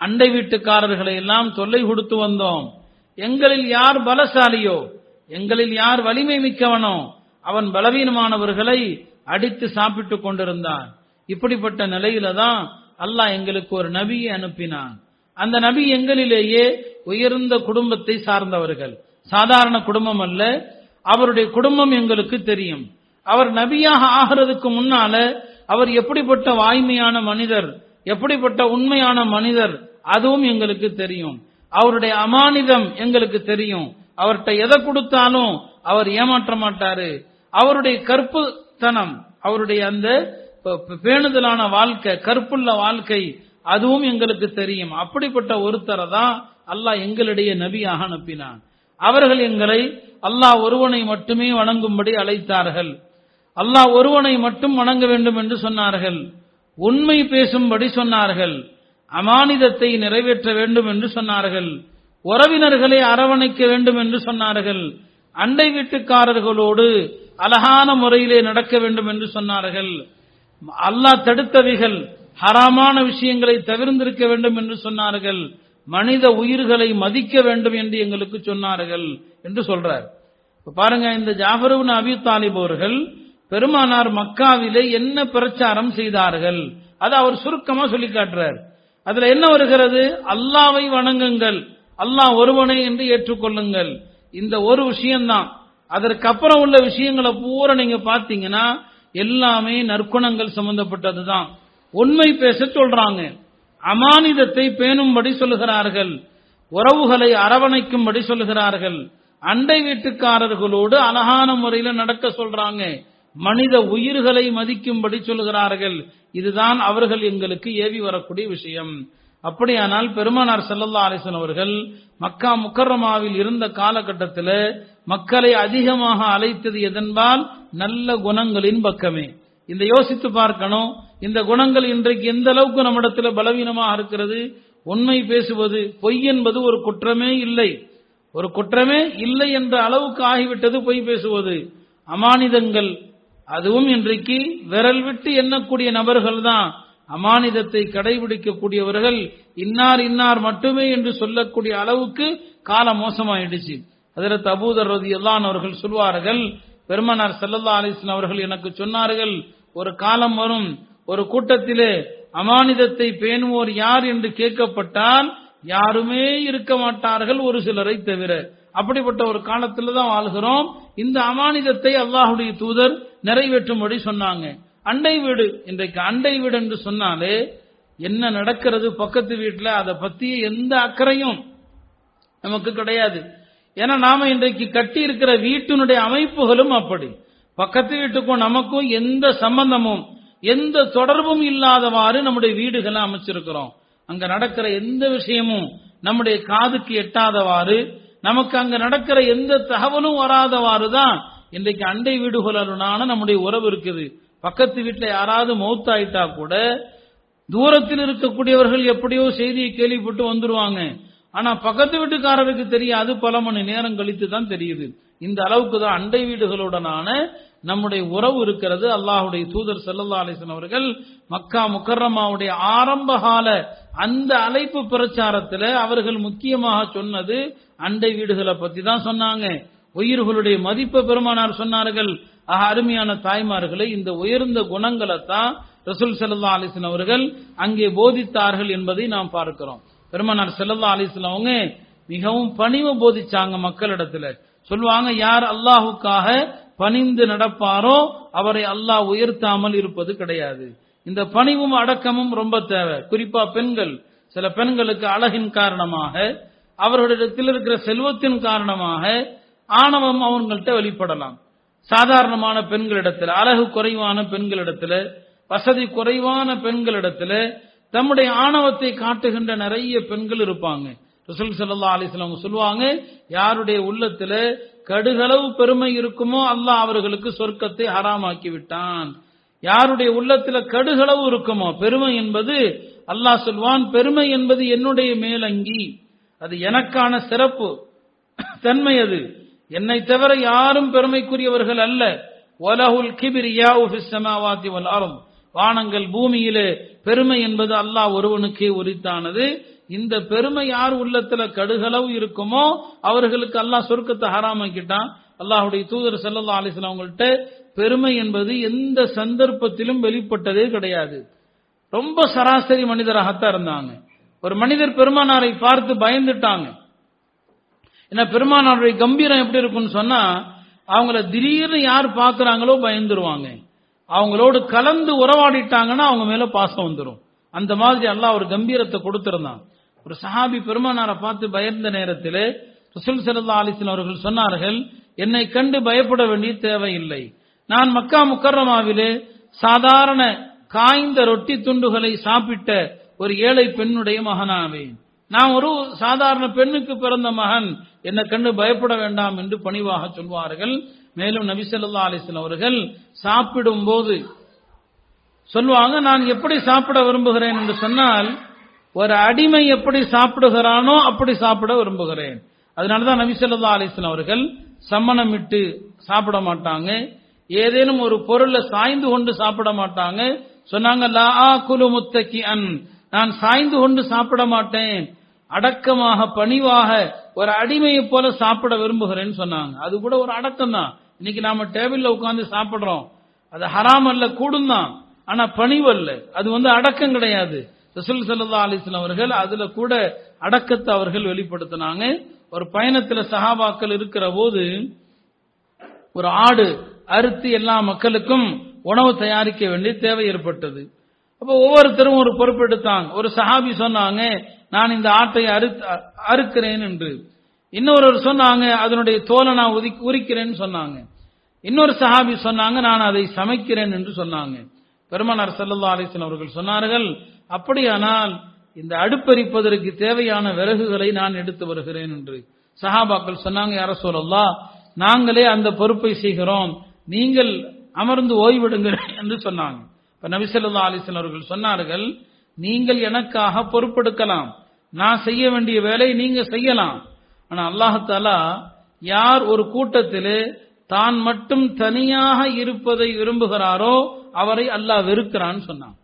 அண்டை வீட்டுக்காரர்களை எல்லாம் தொல்லை கொடுத்து வந்தோம். எங்களில் யார் பலசாலியோ எங்களில் யார் வலிமை மிக்கவனோ அவன் பலவீனமானவர்களை அடித்து சாப்பிட்டு கொண்டிருந்தான். இப்படிப்பட்ட நிலையில தான் அல்லாஹ் எங்களுக்கு ஒரு நபியை அனுப்பினான். அந்த நபி எங்களிலேயே உயர்ந்த குடும்பத்தை சார்ந்தவர்கள். சாதாரண குடும்பம் அல்ல அவருடைய குடும்பம் எங்களுக்கு தெரியும். அவர் நபியாக ஆகிறதுக்கு முன்னால அவர் எப்படிப்பட்ட வாய்மையான மனிதர் எப்படிப்பட்ட உண்மையான மனிதர் அதுவும் எங்களுக்கு தெரியும். அவருடைய அமானிதம் எங்களுக்கு தெரியும். அவர்கிட்ட எதை கொடுத்தாலும் அவர் ஏமாற்ற மாட்டாரு. அவருடைய கற்புத்தனம் அவருடைய அந்த பேணுதலான வாழ்க்கை கற்புள்ள வாழ்க்கை அதுவும் எங்களுக்கு தெரியும். அப்படிப்பட்ட ஒருத்தரை தான் அல்லாஹ் எங்களிடையே நபியாக அனுப்பினான். அவர்கள் எங்களை அல்லாஹ் ஒருவனை மட்டுமே வணங்கும்படி அழைத்தார்கள். அல்லாஹ் ஒருவனை மட்டும் வணங்க வேண்டும் என்று சொன்னார்கள். உண்மை பேசும்படி சொன்னார்கள். அமானிதத்தை நிறைவேற்ற வேண்டும் என்று சொன்னார்கள். உறவினர்களை அரவணைக்க வேண்டும் என்று சொன்னார்கள். அண்டை வீட்டுக்காரர்களோடு அழகான முறையிலே நடக்க வேண்டும் என்று சொன்னார்கள். அல்லாஹ் தடுத்தவைகள் ஹராமான விஷயங்களை தவிர்ந்திருக்க வேண்டும் என்று சொன்னார்கள். மனித உயிர்களை மதிக்க வேண்டும் என்று எங்களுக்கு சொன்னார்கள் என்று சொல்றார். பாருங்க இந்த ஜாஃபருன் அபி தாலிப் அவர்கள் பெருமானார் மக்காவிலே என்ன பிரச்சாரம் செய்தார்கள்? அதை அவர் சுருக்கமா சொல்லி காட்டுறார். அதுல என்ன வருகிறது? அல்லாவை வணங்குங்கள். அல்லாஹ் ஒருவனை என்று ஏற்றுக்கொள்ளுங்கள். இந்த ஒரு விஷயம்தான். அதற்கப்புறம் உள்ள விஷயங்களை பூரா நீங்க பாத்தீங்கன்னா எல்லாமே நற்குணங்கள் சம்பந்தப்பட்டதுதான். உண்மை பேச சொல்றாங்க. அமானிதத்தை பேணும்படி சொல்லுகிறார்கள். உறவுகளை அரவணைக்கும்படி சொல்லுகிறார்கள். அண்டை வீட்டுக்காரர்களோடு அழகான முறையில நடக்க சொல்றாங்க. மனித உயிர்களை மதிக்கும்படி சொல்லுகிறார்கள். இதுதான் அவர்கள் எங்களுக்கு ஏவி வரக்கூடிய விஷயம். அப்படியானால் பெருமானார் செல்லல்லா அலிசன் அவர்கள் மக்கா முக்கரமாவில் இருந்த காலகட்டத்தில் மக்களை அதிகமாக அழைத்தது எதன்பால் நல்ல குணங்களின் பக்கமே. இந்த யோசித்து பார்க்கணும். இந்த குணங்கள் இன்றைக்கு எந்த அளவுக்கு நம்மிடத்துல பலவீனமாக இருக்கிறது? உண்மை பேசுவது பொய் என்பது ஒரு குற்றமே இல்லை. ஒரு குற்றமே இல்லை என்ற அளவுக்கு ஆகிவிட்டது பொய் பேசுவது. அமானிதங்கள் அதுவும் இன்றைக்கு விரல் விட்டு எண்ணக்கூடிய நபர்கள் தான். அமானிதத்தை கடைபிடிக்கக்கூடியவர்கள் இன்னார் இன்னார் மட்டுமே என்று சொல்லக்கூடிய அளவுக்கு காலம் மோசமாயிடுச்சு. அதில் தபூதர் ரதி எல்லாம் அவர்கள் சொல்வார்கள் பெருமனார் செல்லல்லா அலிஸ்லாம் அவர்கள் எனக்கு சொன்னார்கள் ஒரு காலம் வரும் ஒரு கூட்டத்திலே அமானிதத்தை பேணுவோர் யார் என்று கேட்கப்பட்டால் யாருமே இருக்க மாட்டார்கள் ஒரு சிலரை தவிர. அப்படிப்பட்ட ஒரு காலத்துல தான் வாழ்கிறோம். இந்த அமானிதத்தை அல்லாஹுடைய தூதர் நிறைவேற்றும்படி சொன்னாங்க. அண்டை வீடு இன்றைக்கு அண்டை வீடு என்று சொன்னாலே என்ன நடக்கிறது பக்கத்து வீட்டில் அதை பத்தி எந்த அக்கறையும் நமக்கு கிடையாது. ஏன்னா நாம இன்றைக்கு கட்டி இருக்கிற வீட்டினுடைய அமைப்புகளும் அப்படி. பக்கத்து வீட்டுக்கும் நமக்கும் எந்த சம்பந்தமும் எந்த தொடர்பும் இல்லாதவாறு நம்முடைய வீடுகளை அமைச்சிருக்கிறோம். அங்க நடக்கிற எந்த விஷயமும் நம்முடைய காதுக்கு எட்டாதவாறு நமக்கு அங்க நடக்கிற எந்த தகவலும் வராதவாறு தான் இன்றைக்கு அண்டை வீடுகளுடனான நம்முடைய உறவு இருக்குது. பக்கத்து வீட்டில் யாராவது மௌத்தாயிட்டா கூட தூரத்தில் இருக்கக்கூடியவர்கள் எப்படியோ செய்தியை கேள்விப்பட்டு வந்துருவாங்க. ஆனா பக்கத்து வீட்டுக்காரருக்கு தெரியாது பல மணி நேரம் கழித்து தான் தெரியுது. இந்த அளவுக்கு தான் அண்டை வீடுகளுடனான நம்முடைய உறவு இருக்கிறது. அல்லாஹுடைய தூதர் செல்லல்லா அலிசன் அவர்கள் மக்கா முக்கர்ரமாவுடைய ஆரம்ப கால அந்த அழைப்பு பிரச்சாரத்துல அவர்கள் முக்கியமாக சொன்னது அண்டை வீடுகளை பத்தி தான் சொன்னாங்க. உயிர்களுடைய மதிப்பை பெருமானார் சொன்னார்கள். ஆக அருமையான தாய்மார்களை இந்த உயர்ந்த குணங்களை தான் ரசூல் செல்லா அலிசன் அவர்கள் அங்கே போதித்தார்கள் என்பதை நாம் பார்க்கிறோம். பெருமானார் செல்லல்லா அலிஸ்லாம் அவங்க மிகவும் பணிவு போதிச்சாங்க மக்களிடத்துல. சொல்லுவாங்க யார் அல்லாஹுக்காக பணிந்து நடப்பாரோ அவரை அல்லாஹ் உயர்த்தாமல் இருப்பது கிடையாது. இந்த பணிவும் அடக்கமும் ரொம்ப தேவை. குறிப்பா பெண்கள். சில பெண்களுக்கு அழகின் காரணமாக அவர்களிடத்தில் இருக்கிற செல்வத்தின் காரணமாக ஆணவம் அவங்கள்ட்ட வெளிப்படலாம். சாதாரணமான பெண்களிடத்துல அழகு குறைவான பெண்களிடத்துல வசதி குறைவான பெண்களிடத்துல தம்முடைய ஆணவத்தை காட்டுகின்ற நிறைய பெண்கள் இருப்பாங்க. ரசூல் சல்லா அலிஸ்லாம் சொல்லுவாங்க யாருடைய உள்ளத்துல கடுகளவு பெருமை இருக்குமோ அல்லாஹ் அவர்களுக்கு சொர்க்கத்தை ஹராமாக்கி விட்டான். யாருடைய உள்ளத்துல கடுகளவு இருக்குமோ பெருமை என்பது அல்லாஹ் சொல்வான் பெருமை என்பது என்னுடைய மேலங்கி. அது எனக்கான சிறப்பு தன்மை அது. என்னை தவிர யாரும் பெருமைக்குரியவர்கள் அல்ல. ஒலகுல் கிபிரியா ஃபிஸ் ஸமாவாதி வல் அர்த். வானங்கள் பூமியிலே பெருமை என்பது அல்லாஹ் ஒருவனுக்கே உரித்தானது. இந்த பெருமை யார் உள்ளத்துல கடுகளவு இருக்குமோ அவர்களுக்கு அல்லாஹ் சொர்க்கத்தை ஹராமாக்கிட்டான். அல்லாஹுடைய தூதர் ஸல்லல்லாஹு அலிஸ்லாம் அவங்கள்ட்ட பெருமை என்பது எந்த சந்தர்ப்பத்திலும் வெளிப்பட்டதே கிடையாது. ரொம்ப சராசரி மனிதராகத்தான் இருந்தாங்க. ஒரு மனிதர் பெருமானாரை பார்த்து பயந்துட்டாங்க. ஏன்னா பெருமானாருடைய கம்பீரம் எப்படி இருக்கும்னு சொன்னா அவங்கள திடீர்னு யார் பார்க்குறாங்களோ பயந்துருவாங்க. அவங்களோடு கலந்து உறவாடிட்டாங்கன்னா அவங்க மேல பாசம் வந்துடும் அந்த மாதிரி அல்லாஹ் ஒரு கம்பீரத்தை கொடுத்திருந்தான். ஒரு சஹாபி பெருமானாரை பார்த்து பயந்த நேரத்திலே ரசூல் ஸல்லல்லாஹு அலைஹி அவர்கள் சொன்னார்கள் என்னை கண்டு பயப்பட வேண்டிய தேவையில்லை. நான் மக்கா முக்கர்ரமாவிலே சாதாரண காய்ந்த ரொட்டி துண்டுகளை சாப்பிட்ட ஒரு ஏழை பெண்ணுடைய மகனாவேன். நான் ஒரு சாதாரண பெண்ணுக்கு பிறந்த மகன். என்னை கண்டு பயப்பட வேண்டாம் என்று பணிவாக சொல்வார்கள். மேலும் நபிசல்லா அலிஸ்லாம் அவர்கள் சாப்பிடும் போது சொல்லுவாங்க நான் எப்படி சாப்பிட விரும்புகிறேன்? என்று சொன்னால் ஒரு அடிமை எப்படி சாப்பிடுகிறானோ அப்படி சாப்பிட விரும்புகிறேன். அதனாலதான் நபிசல்லா அலிஸ்லாம் அலைஹி வஸல்லம் அவர்கள் சம்மணமிட்டு சாப்பிட மாட்டாங்க. ஏதேனும் ஒரு பொருளை சாய்ந்து கொண்டு சாப்பிட மாட்டாங்க. சொன்னாங்க லா குலு முத்தக்கி அன் நான் சாய்ந்து கொண்டு சாப்பிட மாட்டேன். அடக்கமாக பணிவாக ஒரு அடிமையை போல சாப்பிட விரும்புகிறேன்னு சொன்னாங்க. அது கூட ஒரு அடக்கம் தான் இன்னைக்கு நாம டேபிள்ல உட்காந்து சாப்பிடுறோம். அது ஹராம் அல்ல கூடும் தான். ஆனா பணிவு அல்ல. அது வந்து அடக்கம் கிடையாது. ரசூல் சல்லா அலிஸ்லாம் அவர்கள் அதுல கூட அடக்கத்தை அவர்கள் வெளிப்படுத்தினாங்க. ஒரு பயணத்துல சஹாபாக்கள் இருக்கிற போது ஒரு ஆடு அறுத்து எல்லா மக்களுக்கும் உணவு தயாரிக்க வேண்டிய தேவை ஏற்பட்டது. அப்ப ஒவ்வொருத்தரும் ஒரு பொறுப்பெடுத்தாங்க. ஒரு சஹாபி சொன்னாங்க நான் இந்த ஆட்டை அறு அறுக்கிறேன் என்று. இன்னொருவர் சொன்னாங்க அதனுடைய தோலை நான் உதி- உரிக்கிறேன்னு சொன்னாங்க. இன்னொரு சஹாபி சொன்னாங்க நான் அதை சமைக்கிறேன் என்று சொன்னாங்க. பெருமானார் செல்லல்லா அலிசன் அவர்கள் சொன்னார்கள் அப்படியானால் இந்த அடுப்பரிப்பதற்கு தேவையான விறகுகளை நான் எடுத்து வருகிறேன் என்று. சஹாபாக்கள் சொன்னாங்க யார சொல்லல்லா நாங்களே அந்த பொறுப்பை செய்கிறோம் நீங்கள் அமர்ந்து ஓய்விடுங்கள் என்று சொன்னாங்க. இப்ப நபிசல்லா அலிசன் அவர்கள் சொன்னார்கள் நீங்கள் எனக்காக பொறுப்பெடுக்கலாம் நான் செய்ய வேண்டிய வேலை நீங்க செய்யலாம் ஆனா அல்லாஹ் யார் ஒரு கூட்டத்திலே தான் மட்டும் தனியாக இருப்பதை விரும்புகிறாரோ அவரை அல்லாஹ் வெறுக்கிறான்னு சொன்னான்.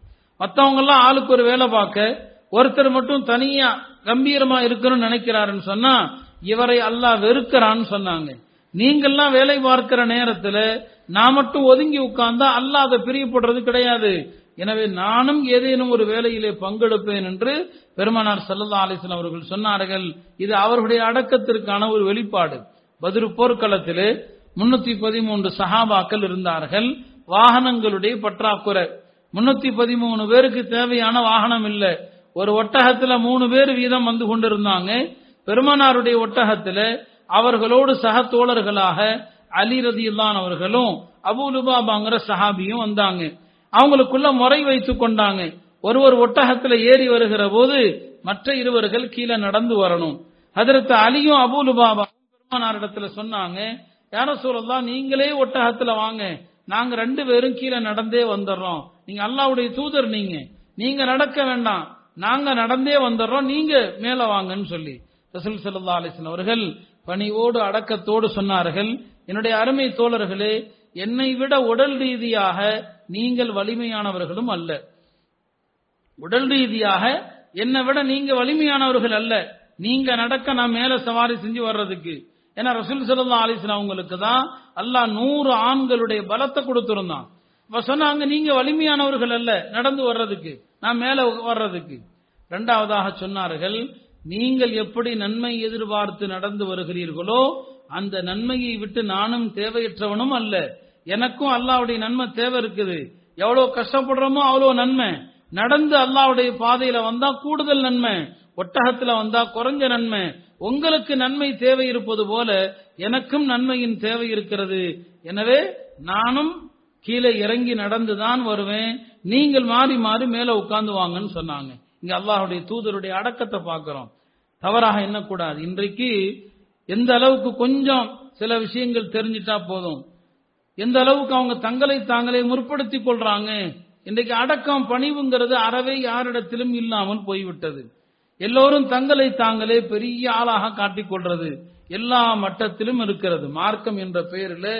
மற்றவங்கெல்லாம் ஆளுக்கு ஒரு வேலை பார்க்க ஒருத்தர் மட்டும் தனியா கம்பீரமா இருக்கணும்னு நினைக்கிறாருன்னு சொன்னா இவரை அல்லாஹ் வெறுக்கிறான்னு சொன்னாங்க. நீங்கள்லாம் வேலை பார்க்கிற நேரத்தில் நான் மட்டும் ஒதுங்கி உட்கார்ந்தா அல்லாஹ் அதை பிரியப்படுறது கிடையாது. எனவே நானும் ஏதேனும் ஒரு வேலையிலே பங்கெடுப்பேன் என்று பெருமானார் சல்லல்லா அலிஸ்லாம் அவர்கள் சொன்னார்கள். இது அவர்களுடைய அடக்கத்திற்கான ஒரு வெளிப்பாடு. பதிரு போர்க்களத்திலே முன்னூத்தி பதிமூன்று சஹாபாக்கள் இருந்தார்கள். வாகனங்களுடைய பற்றாக்குறை. முன்னூத்தி பதிமூணு பேருக்கு தேவையான வாகனம் இல்லை. ஒரு ஒட்டகத்துல மூணு பேர் வீதம் வந்து கொண்டிருந்தாங்க. பெருமானாருடைய ஒட்டகத்துல அவர்களோடு சக தோழர்களாக அலி ரதியுல்லான் அவர்களும் அபு லுபாபாங்கிற சஹாபியும் வந்தாங்க. அவங்களுக்குள்ள முறை வைத்து கொண்டாங்க. ஒருவர் ஒட்டகத்துல ஏறி வருகிற போது மற்ற இருவர்கள் கீழே நடந்து வரணும். அதற்கு அலியும் அபூலு லுபாபா பெருமானாரிடத்துல சொன்னாங்க யார சொல்லலாம் நீங்களே ஒட்டகத்துல வாங்க. நாங்க ரெண்டு பேரும் கீழே நடந்தே வந்துடுறோம். நீங்க அல்லாவுடைய தூதர் நீங்க. நீங்க நடக்க வேண்டாம். நாங்க நடந்தே வந்துடுறோம். நீங்க மேல வாங்கன்னு சொல்லி. ரசூல் சல்லா அலிஸ்லாம் அவர்கள் பணிவோடு அடக்கத்தோடு சொன்னார்கள். என்னுடைய அருமை தோழர்களே என்னை விட உடல் ரீதியாக நீங்கள் வலிமையானவர்களும் அல்ல. உடல் ரீதியாக என்னை விட நீங்க வலிமையானவர்கள் அல்ல. நீங்க நடக்க நான் மேல சவாரி செஞ்சு வர்றதுக்கு. ஏன்னா ரசூல் சல்லா அலிஸ்லாம் அவங்களுக்கு தான் அல்லாஹ் நூறு ஆண்களுடைய பலத்தை கொடுத்திருந்தான். இப்ப சொன்னாங்க நீங்க வலிமையானவர்கள் அல்ல நடந்து வர்றதுக்கு நான் மேல வர்றதுக்கு. இரண்டாவதாக சொன்னார்கள் நீங்கள் எப்படி நன்மை எதிர்பார்த்து நடந்து வருகிறீர்களோ அந்த நன்மையை விட்டு நானும் தேவையற்றவனும் அல்ல. எனக்கும் அல்லாவுடைய நன்மை தேவை இருக்குது. எவ்வளவு கஷ்டப்படுறோமோ அவ்வளவு நன்மை. நடந்து அல்லாவுடைய பாதையில வந்தா கூடுதல் நன்மை. ஒட்டகத்துல வந்தா குறைஞ்ச நன்மை. உங்களுக்கு நன்மை தேவை இருப்பது போல எனக்கும் நன்மையின் தேவை இருக்கிறது. எனவே நானும் கீழே இறங்கி நடந்துதான் வருவேன். நீங்கள் மாறி மாறி மேல உட்கார்ந்து வாங்கன்னு சொன்னாங்க. இங்க அல்லாஹுடைய தூதருடைய அடக்கத்தை பார்க்கிறோம். தவறாக எண்ணக்கூடாது. இன்றைக்கு எந்த அளவுக்கு கொஞ்சம் சில விஷயங்கள் தெரிஞ்சிட்டா போதும். எந்த அளவுக்கு அவங்க தங்களை தாங்களே முற்படுத்திக் கொள்றாங்க? இன்றைக்கு அடக்கம் பணிவுங்கிறது அறவே யாரிடத்திலும் இல்லாமல் போய்விட்டது. எல்லோரும் தங்களை தாங்களே பெரிய ஆளாக காட்டிக்கொள்றது எல்லா மட்டத்திலும் இருக்கிறது. மார்க்கம் என்ற பெயரில்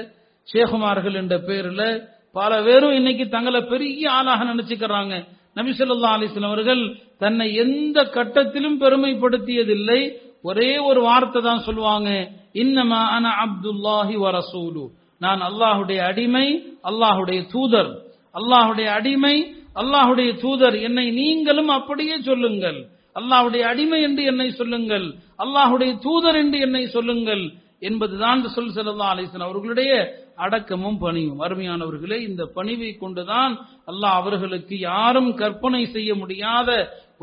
சேகுமார்கள் என்ற பெயரில் பல பேரும் இன்னைக்கு தங்களை பெரிய ஆளாக நினைச்சுக்கிறாங்க. நபிசல்லா அலிஸ்லாம் அவர்கள் தன்னை எந்த கட்டத்திலும் பெருமைப்படுத்தியதில்லை. ஒரே ஒரு வார்த்தை தான் சொல்லுவாங்க. இன்னமா அன அப்துல்லாஹி வரசூலு நான் அல்லாஹுடைய அடிமை அல்லாஹுடைய தூதர். அல்லாஹுடைய அடிமை அல்லாஹுடைய தூதர். என்னை நீங்களும் அப்படியே சொல்லுங்கள். அல்லாஹுடைய அடிமை என்று என்னை சொல்லுங்கள். அல்லாஹுடைய தூதர் என்று என்னை சொல்லுங்கள் என்பதுதான் சொல் செல்லா அலிஸ்லாம் அவர்களுடைய அடக்கமும் பணியும் அருமையானவர்களே இந்த பணிவை கொண்டுதான் அல்லாஹ் அவர்களுக்கு யாரும் கற்பனை செய்ய முடியாத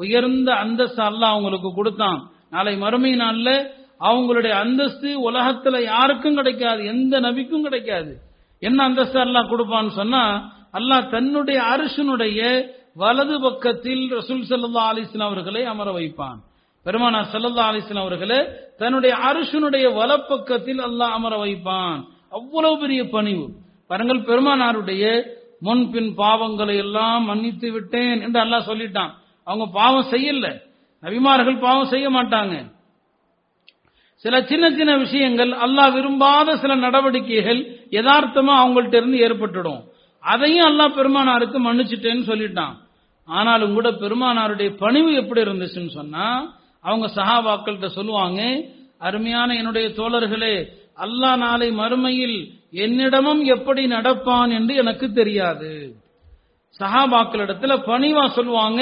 உயர்ந்த அந்தஸ்து அல்லாஹ் அவங்களுக்கு கொடுத்தான். நாளை மறுமை நாளில் அவங்களுடைய அந்தஸ்து உலகத்துல யாருக்கும் கிடைக்காது எந்த நபிக்கும் கிடைக்காது. என்ன அந்தஸ்து அல்லாஹ் கொடுப்பான்னு சொன்னா அல்லாஹ் தன்னுடைய அரசனுடைய வலது பக்கத்தில் ரசூல் சல்லா அலிஸ்லாம் அவர்களை அமர வைப்பான். பெருமானார் சல்லா அலிஸ்லாம் அவர்களே தன்னுடைய அரசனுடைய வலப்பக்கத்தில் அல்லாஹ் அமர வைப்பான். அவ்வளவு பெரிய பணிவு. பாருங்கள் பெருமானாருடைய முன்பின் பாவங்களை எல்லாம் மன்னித்து விட்டேன் என்று அல்லாஹ் சொல்லிட்டான். அவங்க பாவம் செய்யல. நபிமார்கள் பாவம் செய்ய மாட்டாங்க. சில சின்ன சின்ன விஷயங்கள் அல்லாஹ் விரும்பாத சில நடவடிக்கைகள் யதார்த்தமா அவங்கள்ட்ட இருந்து ஏற்பட்டுடும். அதையும் அல்லாஹ் பெருமானாருக்கு மன்னிச்சுட்டேன்னு சொல்லிட்டான். ஆனாலும் கூட பெருமானாருடைய பணிவு எப்படி இருந்துச்சுன்னு சொன்னா அவங்க சஹாபாக்கள்கிட்ட சொல்லுவாங்க அருமையான என்னுடைய தோழர்களே அல்லாஹ் நாளை மறுமையில் என்னிடமும் எப்படி நடப்பான் என்று எனக்கு தெரியாது. சஹாபாக்களிடத்துல பணிவா சொல்லுவாங்க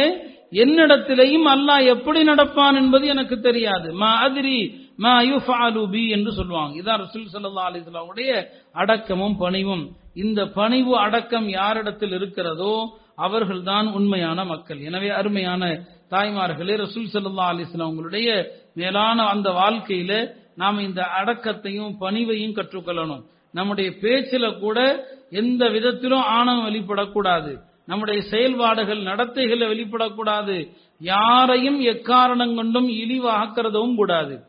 என்னிடத்திலையும் அல்லாஹ் எப்படி நடப்பான் என்பது எனக்கு தெரியாது. மா அதிரி மா யுஃபாலு பி என்று சொல்லுவாங்க. இதான் ரசூல் சல்லா அலிஸ்லாவுடைய அடக்கமும் பணிவும். இந்த பணிவு அடக்கம் யாரிடத்தில் இருக்கிறதோ அவர்கள்தான் உண்மையான மக்கள். எனவே அருமையான தாய்மார்களே ரசூல் சல்லா அலைஹி அவங்களுடைய மேலான அந்த வாழ்க்கையில நாம் இந்த அடக்கத்தையும் பணிவையும் கற்றுக்கொள்ளணும். நம்முடைய பேச்சில கூட எந்த விதத்திலும் ஆணவம் வெளிப்படக்கூடாது. நம்முடைய செயல்பாடுகள் நடத்தைகளை வெளிப்படக்கூடாது. யாரையும் எக்காரணம் கொண்டும் இழிவாக கூடாது.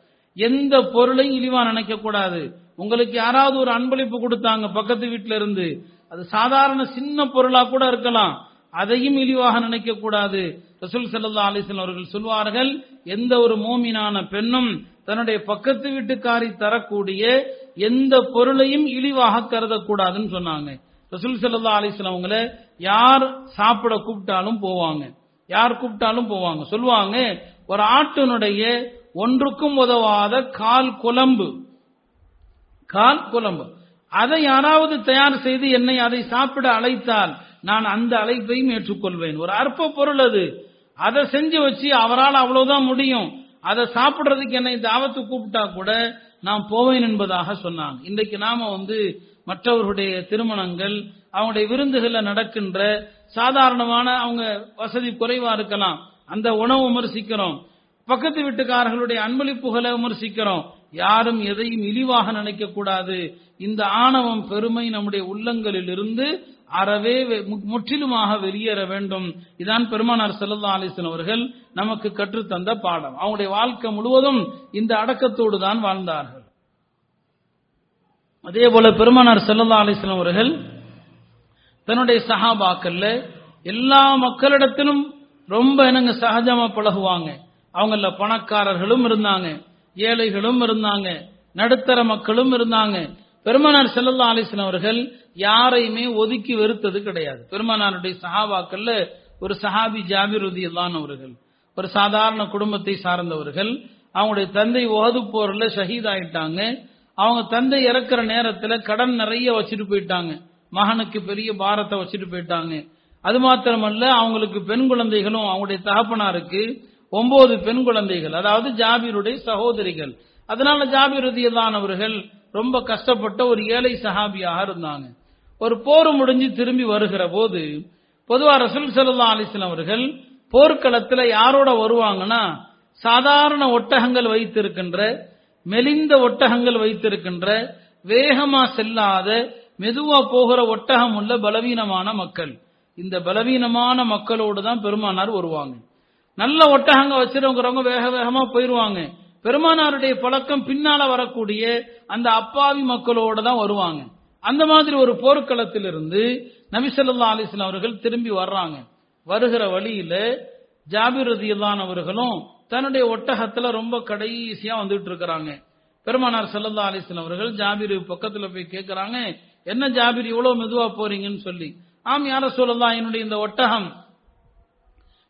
எந்த பொருளையும் இழிவா நினைக்க கூடாது. உங்களுக்கு யாராவது ஒரு அன்பளிப்பு கொடுத்தாங்க பக்கத்து வீட்டுல இருந்து அது சாதாரண சின்ன பொருளா கூட இருக்கலாம். அதையும் இழிவாக நினைக்க கூடாது. ரசூல் சல்லா அலிஸ்லாம் அவர்கள் சொல்வார்கள் எந்த ஒரு மோமினான பெண்ணும் தன்னுடைய பக்கத்து வீட்டுக்காரி தரக்கூடிய எந்த பொருளையும் இழிவாக கருதக்கூடாதுன்னு சொன்னாங்க. ரசூல் சல்லா அலிஸ்லாம் அவங்கள யார் சாப்பிட கூப்பிட்டாலும் போவாங்க. யார் கூப்பிட்டாலும் போவாங்க. சொல்லுவாங்க ஒரு ஆட்டினுடைய ஒன்றுக்கும் உதவாத கால் குழம்பு. கால் குழம்பு. அதை யாராவது தயார் செய்து என்னை அதை சாப்பிட அழைத்தால் நான் அந்த அழைப்பையும் ஏற்றுக்கொள்வேன். ஒரு அற்ப பொருள் அது. அதை செஞ்சு வச்சு அவரால் அவ்வளவுதான் முடியும். அதை சாப்பிடுறதுக்கு என்னை தாவத்து கூப்பிட்டா கூட நான் போவேன் என்பதாக சொன்னாங்க இன்றைக்கு நாம வந்து மற்றவர்களுடைய திருமணங்கள் அவங்களுடைய விருந்துகளில் நடக்கின்ற சாதாரணமான அவங்க வசதி குறைவா இருக்கலாம். அந்த உணவு விமர்சிக்கிறோம். பக்கத்து வீட்டுக்காரர்களுடைய அன்பளிப்புகளை விமர்சிக்கிறோம். யாரும் எதையும் இழிவாக நினைக்க கூடாது. இந்த ஆணவம் பெருமை நம்முடைய உள்ளங்களில் இருந்து அறவே வெ- மு- முற்றிலுமாக வெளியேற வேண்டும். இதான் பெருமானார் செல்லல்லா அலிஸ்லாம் அவர்கள் நமக்கு கற்றுத்தந்த பாடம். அவங்களுடைய வாழ்க்கை முழுவதும் இந்த அடக்கத்தோடு தான் வாழ்ந்தார்கள். அதே போல பெருமானார் செல்லல்லா அலிஸ்லாம் அவர்கள் தன்னுடைய சஹாபாக்கள்ல எல்லா மக்களிடத்திலும் ரொம்ப என்னங்க சகஜமா பழகுவாங்க. அவங்கள பணக்காரர்களும் இருந்தாங்க ஏழைகளும் இருந்தாங்க நடுத்தர மக்களும் இருந்தாங்க. பெருமானார் செல்லல்லா அலிஸ்லாம் அவர்கள் யாரையுமே ஒதுக்கி வெறுத்தது கிடையாது. பெருமானாருடைய சஹாபாக்கள்ல ஒரு சஹாபி ஜாபிர் அவர்கள் ஒரு சாதாரண குடும்பத்தை சார்ந்தவர்கள் அவங்களுடைய தந்தை உகது போர்ல ஷஹீத் ஆயிட்டாங்க. அவங்க தந்தை இறக்குற நேரத்துல கடன் நிறைய வச்சுட்டு போயிட்டாங்க. மகனுக்கு பெரிய பாரத்தை வச்சுட்டு போயிட்டாங்க. அது மாத்திரமல்ல அவங்களுக்கு பெண் குழந்தைகளும் அவங்களுடைய தகப்பனாருக்கு ஒன்பது பெண் குழந்தைகள் அதாவது ஜாபீருடைய சகோதரிகள். அதனால ஜாபீர் அவர்கள் ரொம்ப கஷ்டப்பட்ட ஒரு ஏழை சஹாபியாக இருந்தாங்க. ஒரு போர் முடிஞ்சு திரும்பி வருகிற போது பொதுவா ரசூல் சல்லா அலிஸ்லாம் அவர்கள் போர்க்களத்துல யாரோட வருவாங்கன்னா சாதாரண ஒட்டகங்கள் வைத்திருக்கின்ற மெலிந்த ஒட்டகங்கள் வைத்திருக்கின்ற வேகமா செல்லாத மெதுவா போகிற ஒட்டகம் உள்ள பலவீனமான மக்கள். இந்த பலவீனமான மக்களோடு தான் பெருமானார் வருவாங்க. நல்ல ஒட்டகங்க வச்சிருக்கிறவங்க வேக வேகமா போயிருவாங்க. பெருமானாருடைய பழக்கம் பின்னால வரக்கூடிய அந்த அப்பாவி மக்களோட தான் வருவாங்க. அந்த மாதிரி ஒரு போர்க்களத்திலிருந்து நபிசல்லா அலிஸ்லாம் அவர்கள் திரும்பி வர்றாங்க. வருகிற வழியில ஜாபிர் ரதியல்லான் அவர்களும் தன்னுடைய ஒட்டகத்துல ரொம்ப கடைசியா வந்துட்டு இருக்கிறாங்க. பெருமானார் ஸல்லல்லாஹு அலிஸ்லாம் அவர்கள் ஜாபிர் பக்கத்துல போய் கேட்கிறாங்க என்ன ஜாபிர் இவ்வளவு மெதுவா போறீங்கன்னு சொல்லி? ஆம் யார சொல்லலாம் என்னுடைய இந்த ஒட்டகம்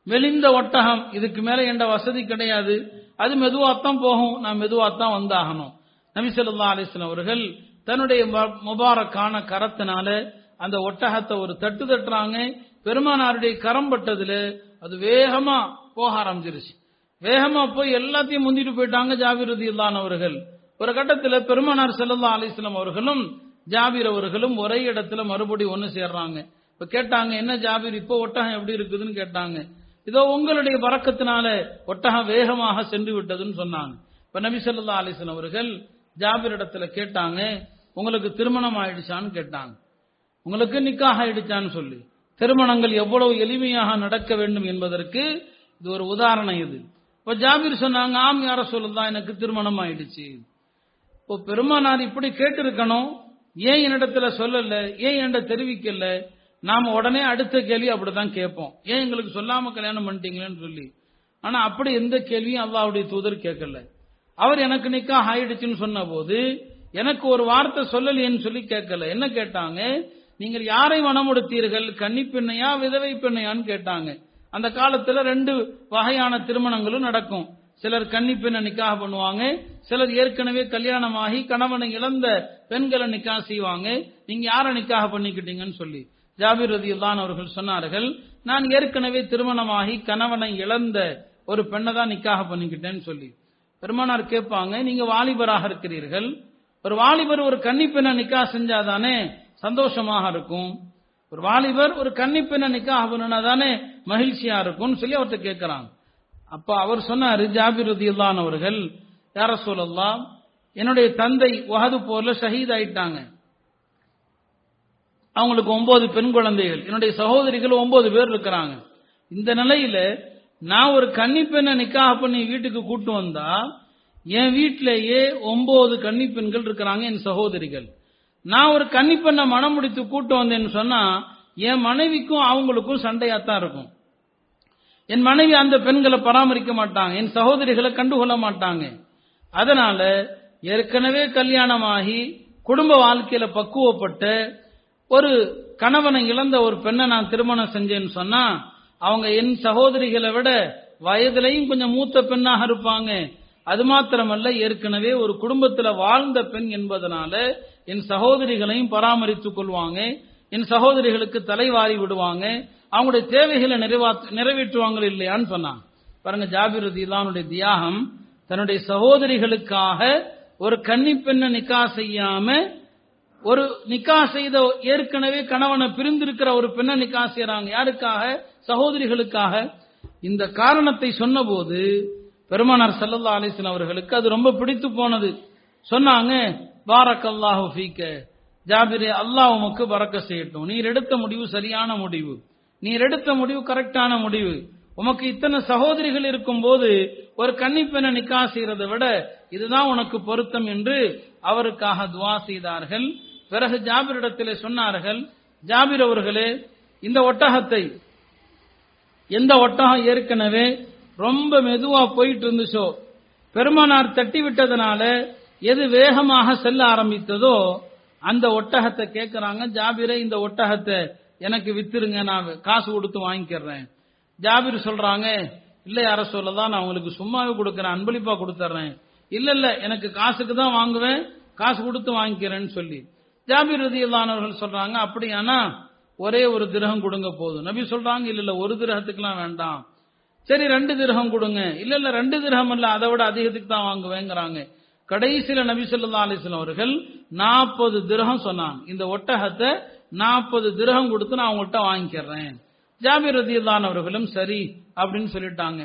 மெலிந்த ஒட்டகம். இதுக்கு மேல எந்த வசதி கிடையாது. அது மெதுவாத்தான் போகும். நான் மெதுவாத்தான் வந்தாகணும். நபிசல்லா அலிஸ்லாம் அவர்கள் தன்னுடைய முபாரக்கான கரத்தினால அந்த ஒட்டகத்தை ஒரு தட்டு தட்டுறாங்க. பெருமானாருடைய கரம் பட்டதுல அது வேகமா போக ஆரம்பிச்சிருச்சு. வேகமா போய் எல்லாத்தையும் முந்திட்டு போயிட்டாங்க ஜாபீர் இல்லானவர்கள் அவர்கள். ஒரு கட்டத்துல பெருமானார் செல்லல்லா அலிஸ்லாம் அவர்களும் ஜாபீர் அவர்களும் ஒரே இடத்துல மறுபடியும் ஒன்னு சேர்றாங்க. இப்ப கேட்டாங்க என்ன ஜாபீர் இப்போ ஒட்டகம் எப்படி இருக்குதுன்னு? கேட்டாங்க. இதோ உங்களுடைய பறக்கத்தினால ஒட்டகம் வேகமாக சென்று விட்டதுன்னு சொன்னாங்க. இப்ப நபி ஸல்லல்லாஹு அவர்கள் ஜாபீர் இடத்துல கேட்டாங்க உங்களுக்கு திருமணம் ஆயிடுச்சான்னு கேட்டாங்க. உங்களுக்கு நிக்காக ஆயிடுச்சான்னு சொல்லி. திருமணங்கள் எவ்வளவு எளிமையாக நடக்க வேண்டும் என்பதற்கு இது ஒரு உதாரணம் இது. இப்ப ஜாபீர் சொன்னாங்க ஆம் யார சொல்லுதான் எனக்கு திருமணம் ஆயிடுச்சு. இப்போ பெருமானார் இப்படி கேட்டிருக்கணும். ஏன் என்னிடத்துல சொல்லல? ஏன் என்கிட்ட தெரிவிக்கல? நாம உடனே அடுத்த கேள்வி அப்படிதான் கேட்போம். ஏன் எங்களுக்கு சொல்லாம கல்யாணம் பண்ணிட்டீங்களேன்னு சொல்லி. ஆனா அப்படி எந்த கேள்வியும் அல்லாவுடைய தூதர் கேட்கல. அவர் எனக்கு நிக்கா ஆயிடுச்சுன்னு சொன்ன போது எனக்கு ஒரு வார்த்தை சொல்லலையேன்னு சொல்லி கேட்கல. என்ன கேட்டாங்க? நீங்கள் யாரை மனமுடுத்தீர்கள்? கன்னி பெண்ணையா விதவை பெண்ணையான்னு கேட்டாங்க. அந்த காலத்துல ரெண்டு வகையான திருமணங்களும் நடக்கும். சிலர் கன்னி பெண்ணை நிக்காக பண்ணுவாங்க. சிலர் ஏற்கனவே கல்யாணமாகி கணவனை இழந்த பெண்களை நிக்காக செய்வாங்க. நீங்க யாரை நிக்காக பண்ணிக்கிட்டீங்கன்னு சொல்லி. ஜாபிர் ரதியுல்லான் அவர்கள் சொன்னார்கள் நான் ஏற்கனவே திருமணமாகி கணவனை இழந்த ஒரு பெண்ணை தான் நிக்காக பண்ணிக்கிட்டேன்னு சொல்லி. பெருமானார் கேட்பாங்க நீங்க வாலிபராக இருக்கிறீர்கள். ஒரு வாலிபர் ஒரு கன்னிப்பெண்ணை நிக்கா செஞ்சாதானே சந்தோஷமாக இருக்கும். ஒரு வாலிபர் ஒரு கன்னிப்பெண்ணை நிக்கா பண்ணுனா தானே மகிழ்ச்சியா இருக்கும்னு சொல்லி அவர்கிட்ட கேட்கிறாங்க. அப்ப அவர் சொன்னாரு ஜாபிர் ரதியுல்லான் அவர்கள் யார சொல்லலாம் என்னுடைய தந்தை வஹது போர்ல ஷஹீத் ஆயிட்டாங்க. அவங்களுக்கு ஒன்பது பெண் குழந்தைகள். என்னுடைய சகோதரிகள் ஒன்பது பேர் இருக்கிறாங்க. இந்த நிலையில நான் ஒரு கன்னி பெண்ணை நிக்காக பண்ணி வீட்டுக்கு கூட்டு வந்தா என் வீட்டிலேயே ஒன்பது கன்னி பெண்கள் இருக்கிறாங்க என் சகோதரிகள். நான் ஒரு கன்னி பெண்ணை மனம் முடித்து கூட்டு வந்தேன்னு சொன்னா என் மனைவிக்கும் அவங்களுக்கும் சண்டையாத்தான் இருக்கும். என் மனைவி அந்த பெண்களை பராமரிக்க மாட்டாங்க. என் சகோதரிகளை கண்டுகொள்ள மாட்டாங்க. அதனால ஏற்கனவே கல்யாணமாகி குடும்ப வாழ்க்கையில பக்குவப்பட்ட ஒரு கணவனை இழந்த ஒரு பெண்ணை நான் திருமணம் செஞ்சேன்னு சொன்னா அவங்க என் சகோதரிகளை விட வயதிலையும் கொஞ்சம் மூத்த பெண்ணாக இருப்பாங்க. அது மாத்திரமல்ல ஏற்கனவே ஒரு குடும்பத்துல வாழ்ந்த பெண் என்பதனால என் சகோதரிகளையும் பராமரித்துக் கொள்வாங்க. என் சகோதரிகளுக்கு தலைவாரி விடுவாங்க. அவங்களுடைய தேவைகளை நிறைவா நிறைவேற்றுவாங்க இல்லையான்னு சொன்னாங்க பாருங்க ஜாபிர் ரதிலானுடைய தியாகம் தன்னுடைய சகோதரிகளுக்காக ஒரு கன்னி பெண்ணை நிக்கா செய்யாம ஒரு நிக்கா செய்த ஏற்கனவே கணவனை பிரிந்திருக்கிற ஒரு பெண்ணை நிக்கா செய்யறாங்க யாருக்காக? சகோதரிகளுக்காக. இந்த காரணத்தை சொன்னபோது பெருமானார் சல்லல்லா அலிஸ்லாம் அவர்களுக்கு அது ரொம்ப பிடித்து போனது. சொன்னாங்க பாரக் அல்லாஹு ஃபீக்க. ஜாபிரே அல்லாஹ் உமக்கு பறக்க செய்யட்டும். நீர் எடுத்த முடிவு சரியான முடிவு. நீர் எடுத்த முடிவு கரெக்டான முடிவு. உமக்கு இத்தனை சகோதரிகள் இருக்கும் போது ஒரு கன்னிப்பெண்ணை நிக்கா செய்யறதை விட இதுதான் உனக்கு பொருத்தம் என்று அவருக்காக துவா செய்தார்கள். பிறகு ஜாபிரிடத்திலே சொன்னார்கள் ஜாபிர் அவர்களே இந்த ஒட்டகத்தை எந்த ஒட்டகம் ஏற்கனவே ரொம்ப மெதுவா போயிட்டு இருந்துச்சோ பெருமானார் தட்டி விட்டதுனால எது வேகமாக செல்ல ஆரம்பித்ததோ அந்த ஒட்டகத்தை கேட்கிறாங்க ஜாபிரை இந்த ஒட்டகத்தை எனக்கு வித்துருங்க நான் காசு கொடுத்து வாங்கிக்கிறேன். ஜாபிர் சொல்றாங்க இல்லை யார சொல்லதான் நான் உங்களுக்கு சும்மாவே கொடுக்கறேன் அன்பளிப்பா கொடுத்துறேன். இல்ல இல்ல எனக்கு காசுக்கு தான் வாங்குவேன் காசு கொடுத்து வாங்கிக்கிறேன்னு சொல்லி. ஜாபிர் ரதியல்லானவர்கள் சொல்றாங்க அப்படியானா ஒரே ஒரு திரகம் கொடுங்க போதும். நபி சொல்றாங்க இல்ல இல்ல ஒரு திரகத்துக்குலாம் வேண்டாம். சரி ரெண்டு திரகம் கொடுங்க. இல்ல இல்ல ரெண்டு திரகம் இல்ல அதை விட அதிகத்துக்கு தான் வாங்குவேங்கிறாங்க. கடைசியில நபி சொல்லா அலிஸ்லாம் அவர்கள் நாற்பது திரகம் சொன்னாங்க. இந்த ஒட்டகத்தை நாற்பது திரகம் கொடுத்து நான் அவங்கள்ட்ட வாங்கிக்கிறேன். ஜாபிர் ரதியல்லான் அவர்களும் சரி அப்படின்னு சொல்லிட்டாங்க.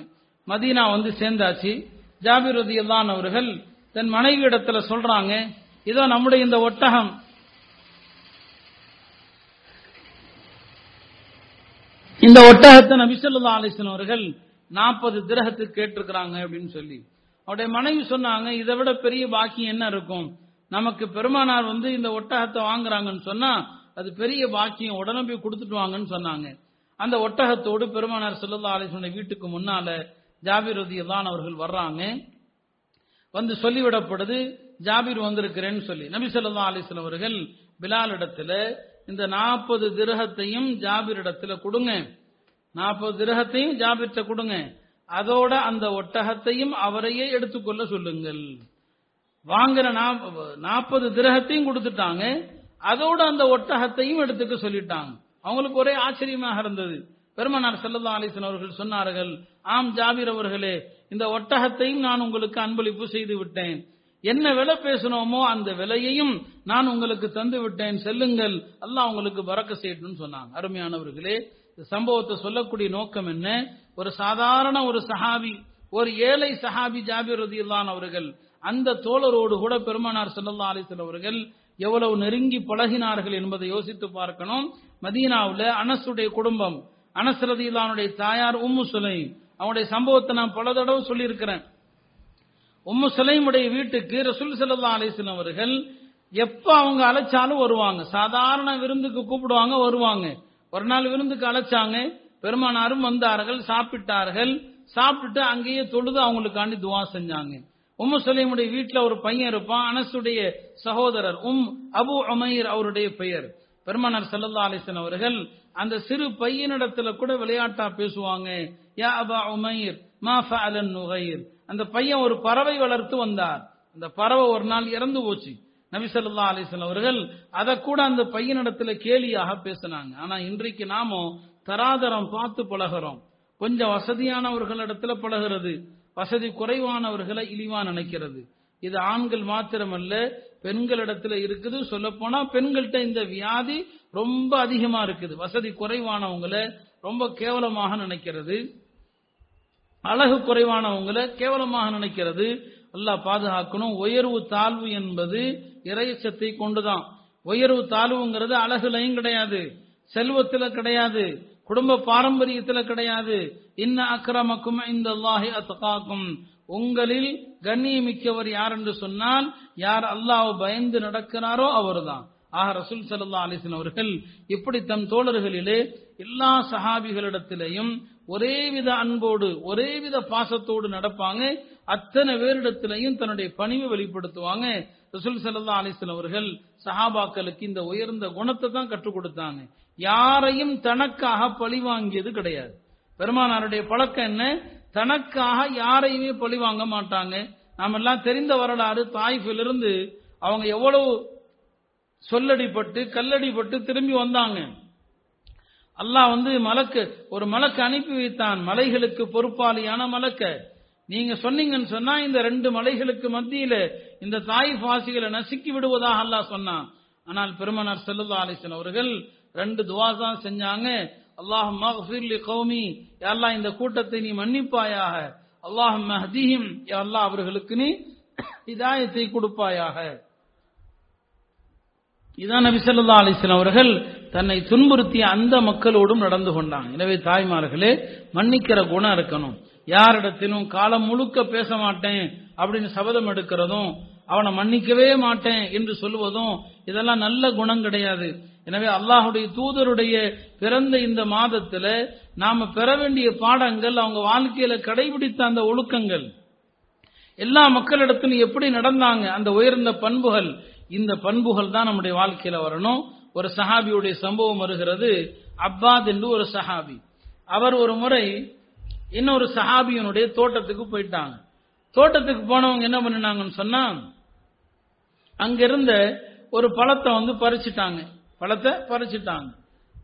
மதீனா வந்து சேர்ந்தாச்சு. ஜாபிர் ரதியல்லான் அவர்கள் தன் மனைவி இடத்துல சொல்றாங்க இதோ நம்முடைய இந்த ஒட்டகம் இந்த ஒட்டகத்தை நபிசல்லா அலிஸ்லாம் அவர்கள் நாற்பது திரகத்துக்கு கேட்டிருக்கிறாங்க அப்படின்னு சொல்லி. அவருடைய மனைவி சொன்னாங்க இதை விட பெரிய பாக்கியம் என்ன இருக்கும்? நமக்கு பெருமானார் வந்து இந்த ஒட்டகத்தை வாங்குறாங்கன்னு சொன்னா அது பெரிய பாக்கியம் உடனே போய் கொடுத்துட்டு வாங்கன்னு சொன்னாங்க. அந்த ஒட்டகத்தோடு பெருமானார் செல்லல்லா அலிஸ்வனுடைய வீட்டுக்கு முன்னால ஜாபீர் ரதியல்லான் அவர்கள் வர்றாங்க. வந்து சொல்லிவிடப்படுது ஜாபீர் வந்திருக்கிறேன்னு சொல்லி. நபி சொல்லா அலிஸ்லாம் அவர்கள் பிலால் இடத்துல இந்த நாற்பது திரகத்தையும் ஜாபிர் இடத்துல கொடுங்க. நாற்பது திரகத்தையும் ஜாபிர்ட்ட கொடுங்க. அதோட அந்த ஒட்டகத்தையும் அவரையே எடுத்துக்கொள்ள சொல்லுங்கள். வாங்குற நாற்பது திரகத்தையும் கொடுத்துட்டாங்க. அதோட அந்த ஒட்டகத்தையும் எடுத்துக்க சொல்லிட்டாங்க. அவங்களுக்கு ஒரே ஆச்சரியமாக இருந்தது. பெருமனார் செல்லதா அலிசன் அவர்கள் சொன்னார்கள் ஆம் ஜாபீர் அவர்களே இந்த ஒட்டகத்தையும் நான் உங்களுக்கு அன்பளிப்பு செய்து விட்டேன். என்ன விலை பேசணுமோ அந்த விலையையும் நான் உங்களுக்கு தந்து விட்டேன் செல்லுங்கள். அல்லாஹ் உங்களுக்கு பறக்க செய்யணும்னு சொன்னாங்க. அருமையானவர்களே இந்த சம்பவத்தை சொல்லக்கூடிய நோக்கம் என்ன? ஒரு சாதாரண ஒரு சஹாபி ஒரு ஏழை சஹாபி ஜாபிர் ரதியுல்லான் அவர்கள் அந்த தோழரோடு கூட பெருமானார் செல்லல்லா அலிசல் அவர்கள் எவ்வளவு நெருங்கி பழகினார்கள் என்பதை யோசித்து பார்க்கணும். மதீனாவில் அனசுடைய குடும்பம் அனஸ் ரதியுல்லானுடைய தாயார் உம்மு சுலை அவனுடைய சம்பவத்தை நான் பல தடவை சொல்லியிருக்கிறேன். உம்மு சுலைமுடைய வீட்டுக்கு ரசூல் சல்லா அலிஸ்லாம் அவர்கள் எப்ப அவங்க அழைச்சாலும் வருவாங்க. சாதாரண விருந்துக்கு கூப்பிடுவாங்க வருவாங்க. ஒரு நாள் விருந்துக்கு அழைச்சாங்க. பெருமானாரும் வந்தார்கள் சாப்பிட்டார்கள். சாப்பிட்டுட்டு அங்கேயே தொழுது அவங்களுக்காண்டி துவா செஞ்சாங்க. உம்மு சுலைமுடைய வீட்டில் ஒரு பையன் இருப்பான் அனசுடைய சகோதரர். உம் அபு அமீர் அவருடைய பெயர். பெருமானார் சல்லா அலிசன் அவர்கள் அந்த சிறு பையனிடத்துல கூட விளையாட்டா பேசுவாங்க. யா அபா உமயிர் மா ஃபஅலன் நுகைர். அந்த பையன் ஒரு பறவை வளர்த்து வந்தார். அந்த பறவை ஒரு நாள் இறந்து போச்சு. நபிசல்லா ஸல்லல்லாஹு அவர்கள் அதை கூட அந்த பையனிடத்துல கேலியாக பேசினாங்க. ஆனா இன்றைக்கு நாமோ தராதரம் பார்த்து பழகிறோம். கொஞ்சம் வசதியானவர்களிடத்துல பழகிறது வசதி குறைவானவர்களை இழிவா நினைக்கிறது. இது ஆண்கள் மாத்திரமல்ல பெண்களிடத்துல இருக்குது. சொல்ல போனா பெண்கள்கிட்ட இந்த வியாதி ரொம்ப அதிகமா இருக்குது. வசதி குறைவானவங்களை ரொம்ப கேவலமாக நினைக்கிறது. அழகு குறைவானவங்களை கேவலமாக நினைக்கிறது. அல்லாஹ் பாதுகாக்கணும். உயர்வு தாழ்வு என்பது இறையச்சத்தை கொண்டுதான். உயர்வு தாழ்வுங்கிறது அழகுலையும் கிடையாது. செல்வத்துல கிடையாது. குடும்ப பாரம்பரியத்துல கிடையாது. இன்ன அக்கிரமக்கும் இந்த அல்லாஹி அத்தகாக்கும் உங்களில் கண்ணியமிக்கவர் யார் என்று சொன்னால் யார் அல்லாஹ் பயந்து நடக்கிறாரோ அவர்தான். ஆக ரசூல் சல்லா அலிஸ்லாம் அவர்கள் இப்படி தம் தோழர்களிலே எல்லா சஹாபிகளிடத்திலையும் ஒரே வித அன்போடு ஒரே வித பாசத்தோடு நடப்பாங்க. அத்தனை பேரிடத்திலையும் தன்னுடைய பணிவை வெளிப்படுத்துவாங்க. ரசூல் சல்லா அலிஸ்லாம் அவர்கள் சஹாபாக்களுக்கு இந்த உயர்ந்த குணத்தை தான் கற்றுக் கொடுத்தாங்க. யாரையும் தனக்காக பழி வாங்கியது கிடையாது. பெருமானாருடைய பழக்கம் என்ன? தனக்காக யாரையுமே பழி வாங்க மாட்டாங்க. நாம் எல்லாம் தெரிந்த வரலாறு தாய்ஃபிலிருந்து அவங்க எவ்வளவு சொல்லடிப்பட்டு கல்லடிப்பட்டு திரும்பி வந்தாங்க. அல்லாஹ் வந்து மலக்கு. ஒரு மலக்கு அனுப்பி வைத்தான். மலைகளுக்கு பொறுப்பாளியான மலக்க. நீங்க சொன்னீங்கன்னு சொன்னா இந்த ரெண்டு மலைகளுக்கு மத்தியில இந்த தாய் வாசிகளை நசுக்கி விடுவதாக அல்லாஹ் சொன்னான். ஆனால் பெருமனார் செல்லுல்லா அலிசன் அவர்கள் ரெண்டு துவா தான் செஞ்சாங்க. அல்லாஹ் மஃபிர்லி கௌமி. எல்லாம் இந்த கூட்டத்தை நீ மன்னிப்பாயாக. அல்லாஹ் மஹதீஹிம். அல்லாஹ் அவர்களுக்கு நீ இதாயத்தை கொடுப்பாயாக. இதான் நபிசல்லா அலிஸ்லாம் அவர்கள் தன்னை துன்புறுத்திய அந்த மக்களோடும் நடந்து கொண்டாங்க. எனவே தாய்மார்களே மன்னிக்கிற குணம் இருக்கணும். யாரிடத்திலும் காலம் முழுக்க பேச மாட்டேன் அப்படின்னு சபதம் எடுக்கிறதும் அவனை மன்னிக்கவே மாட்டேன் என்று சொல்லுவதும் இதெல்லாம் நல்ல குணம் கிடையாது. எனவே அல்லாஹுடைய தூதருடைய பிறந்த இந்த மாதத்துல நாம பெற வேண்டிய பாடங்கள் அவங்க வாழ்க்கையில கடைபிடித்த அந்த ஒழுக்கங்கள் எல்லா மக்களிடத்திலும் எப்படி நடந்தாங்க அந்த உயர்ந்த பண்புகள் இந்த பண்புகள் தான் நம்முடைய வாழ்க்கையில வரணும். ஒரு சஹாபியுடைய சம்பவம் வருகிறது. அப்பாத் என்று ஒரு சஹாபி. அவர் ஒரு முறை இன்னொரு சஹாபியனுடைய தோட்டத்துக்கு போயிட்டாங்க. தோட்டத்துக்கு போனவங்க என்ன பண்ணினாங்கன்னு சொன்னா அங்கிருந்த ஒரு பழத்தை வந்து பறிச்சுட்டாங்க. பழத்தை பறிச்சுட்டாங்க.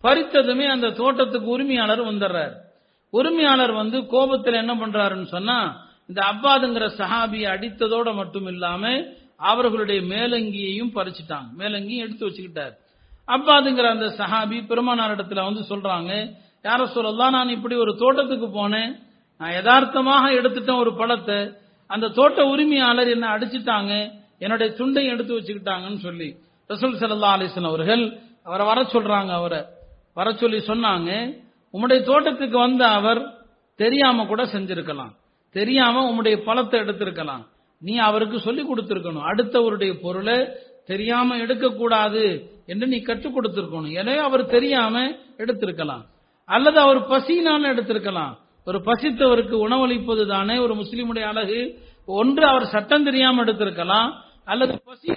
பறித்ததுமே அந்த தோட்டத்துக்கு உரிமையாளர் வந்துடுறாரு. உரிமையாளர் வந்து கோபத்தில் என்ன பண்றாருன்னு சொன்னா இந்த அப்பாதுங்கிற சஹாபியை அடித்ததோட மட்டும் இல்லாம அவர்களுடைய மேலங்கியையும் பறிச்சுட்டாங்க. மேலங்கியும் எடுத்து வச்சுக்கிட்டார். அப்பாதுங்கிற அந்த சஹாபி பெருமானார் இடத்துல வந்து சொல்றாங்க யார சொல்லலாம் நான் இப்படி ஒரு தோட்டத்துக்கு போனேன். நான் யதார்த்தமாக எடுத்துட்டேன் ஒரு பழத்தை அந்த தோட்ட உரிமையாளர் என்ன அடிச்சுட்டாங்க. என்னுடைய துண்டை எடுத்து வச்சுக்கிட்டாங்கன்னு சொல்லி ரசூல் சல்லா அலிஸ்லாம் அவர்கள் அவரை வர சொல்றாங்க அவரை வர சொல்லி சொன்னாங்க. உம்முடைய தோட்டத்துக்கு வந்த அவர் தெரியாம கூட செஞ்சிருக்கலாம். தெரியாம உம்முடைய பழத்தை எடுத்திருக்கலாம். நீ அவருக்கு சொல்லிக் கொடுத்திருக்கணும். அடுத்தவருடைய பொருளை தெரியாம எடுக்கக்கூடாது என்று நீ கற்றுக் கொடுத்திருக்கணும். எனவே அவர் தெரியாம எடுத்திருக்கலாம். அல்லது அவர் பசினால எடுத்திருக்கலாம். ஒரு பசித்தவருக்கு உணவளிப்பது தானே ஒரு முஸ்லீமுடைய அழகு. ஒன்று அவர் சட்டம் தெரியாம எடுத்திருக்கலாம். அல்லது பசி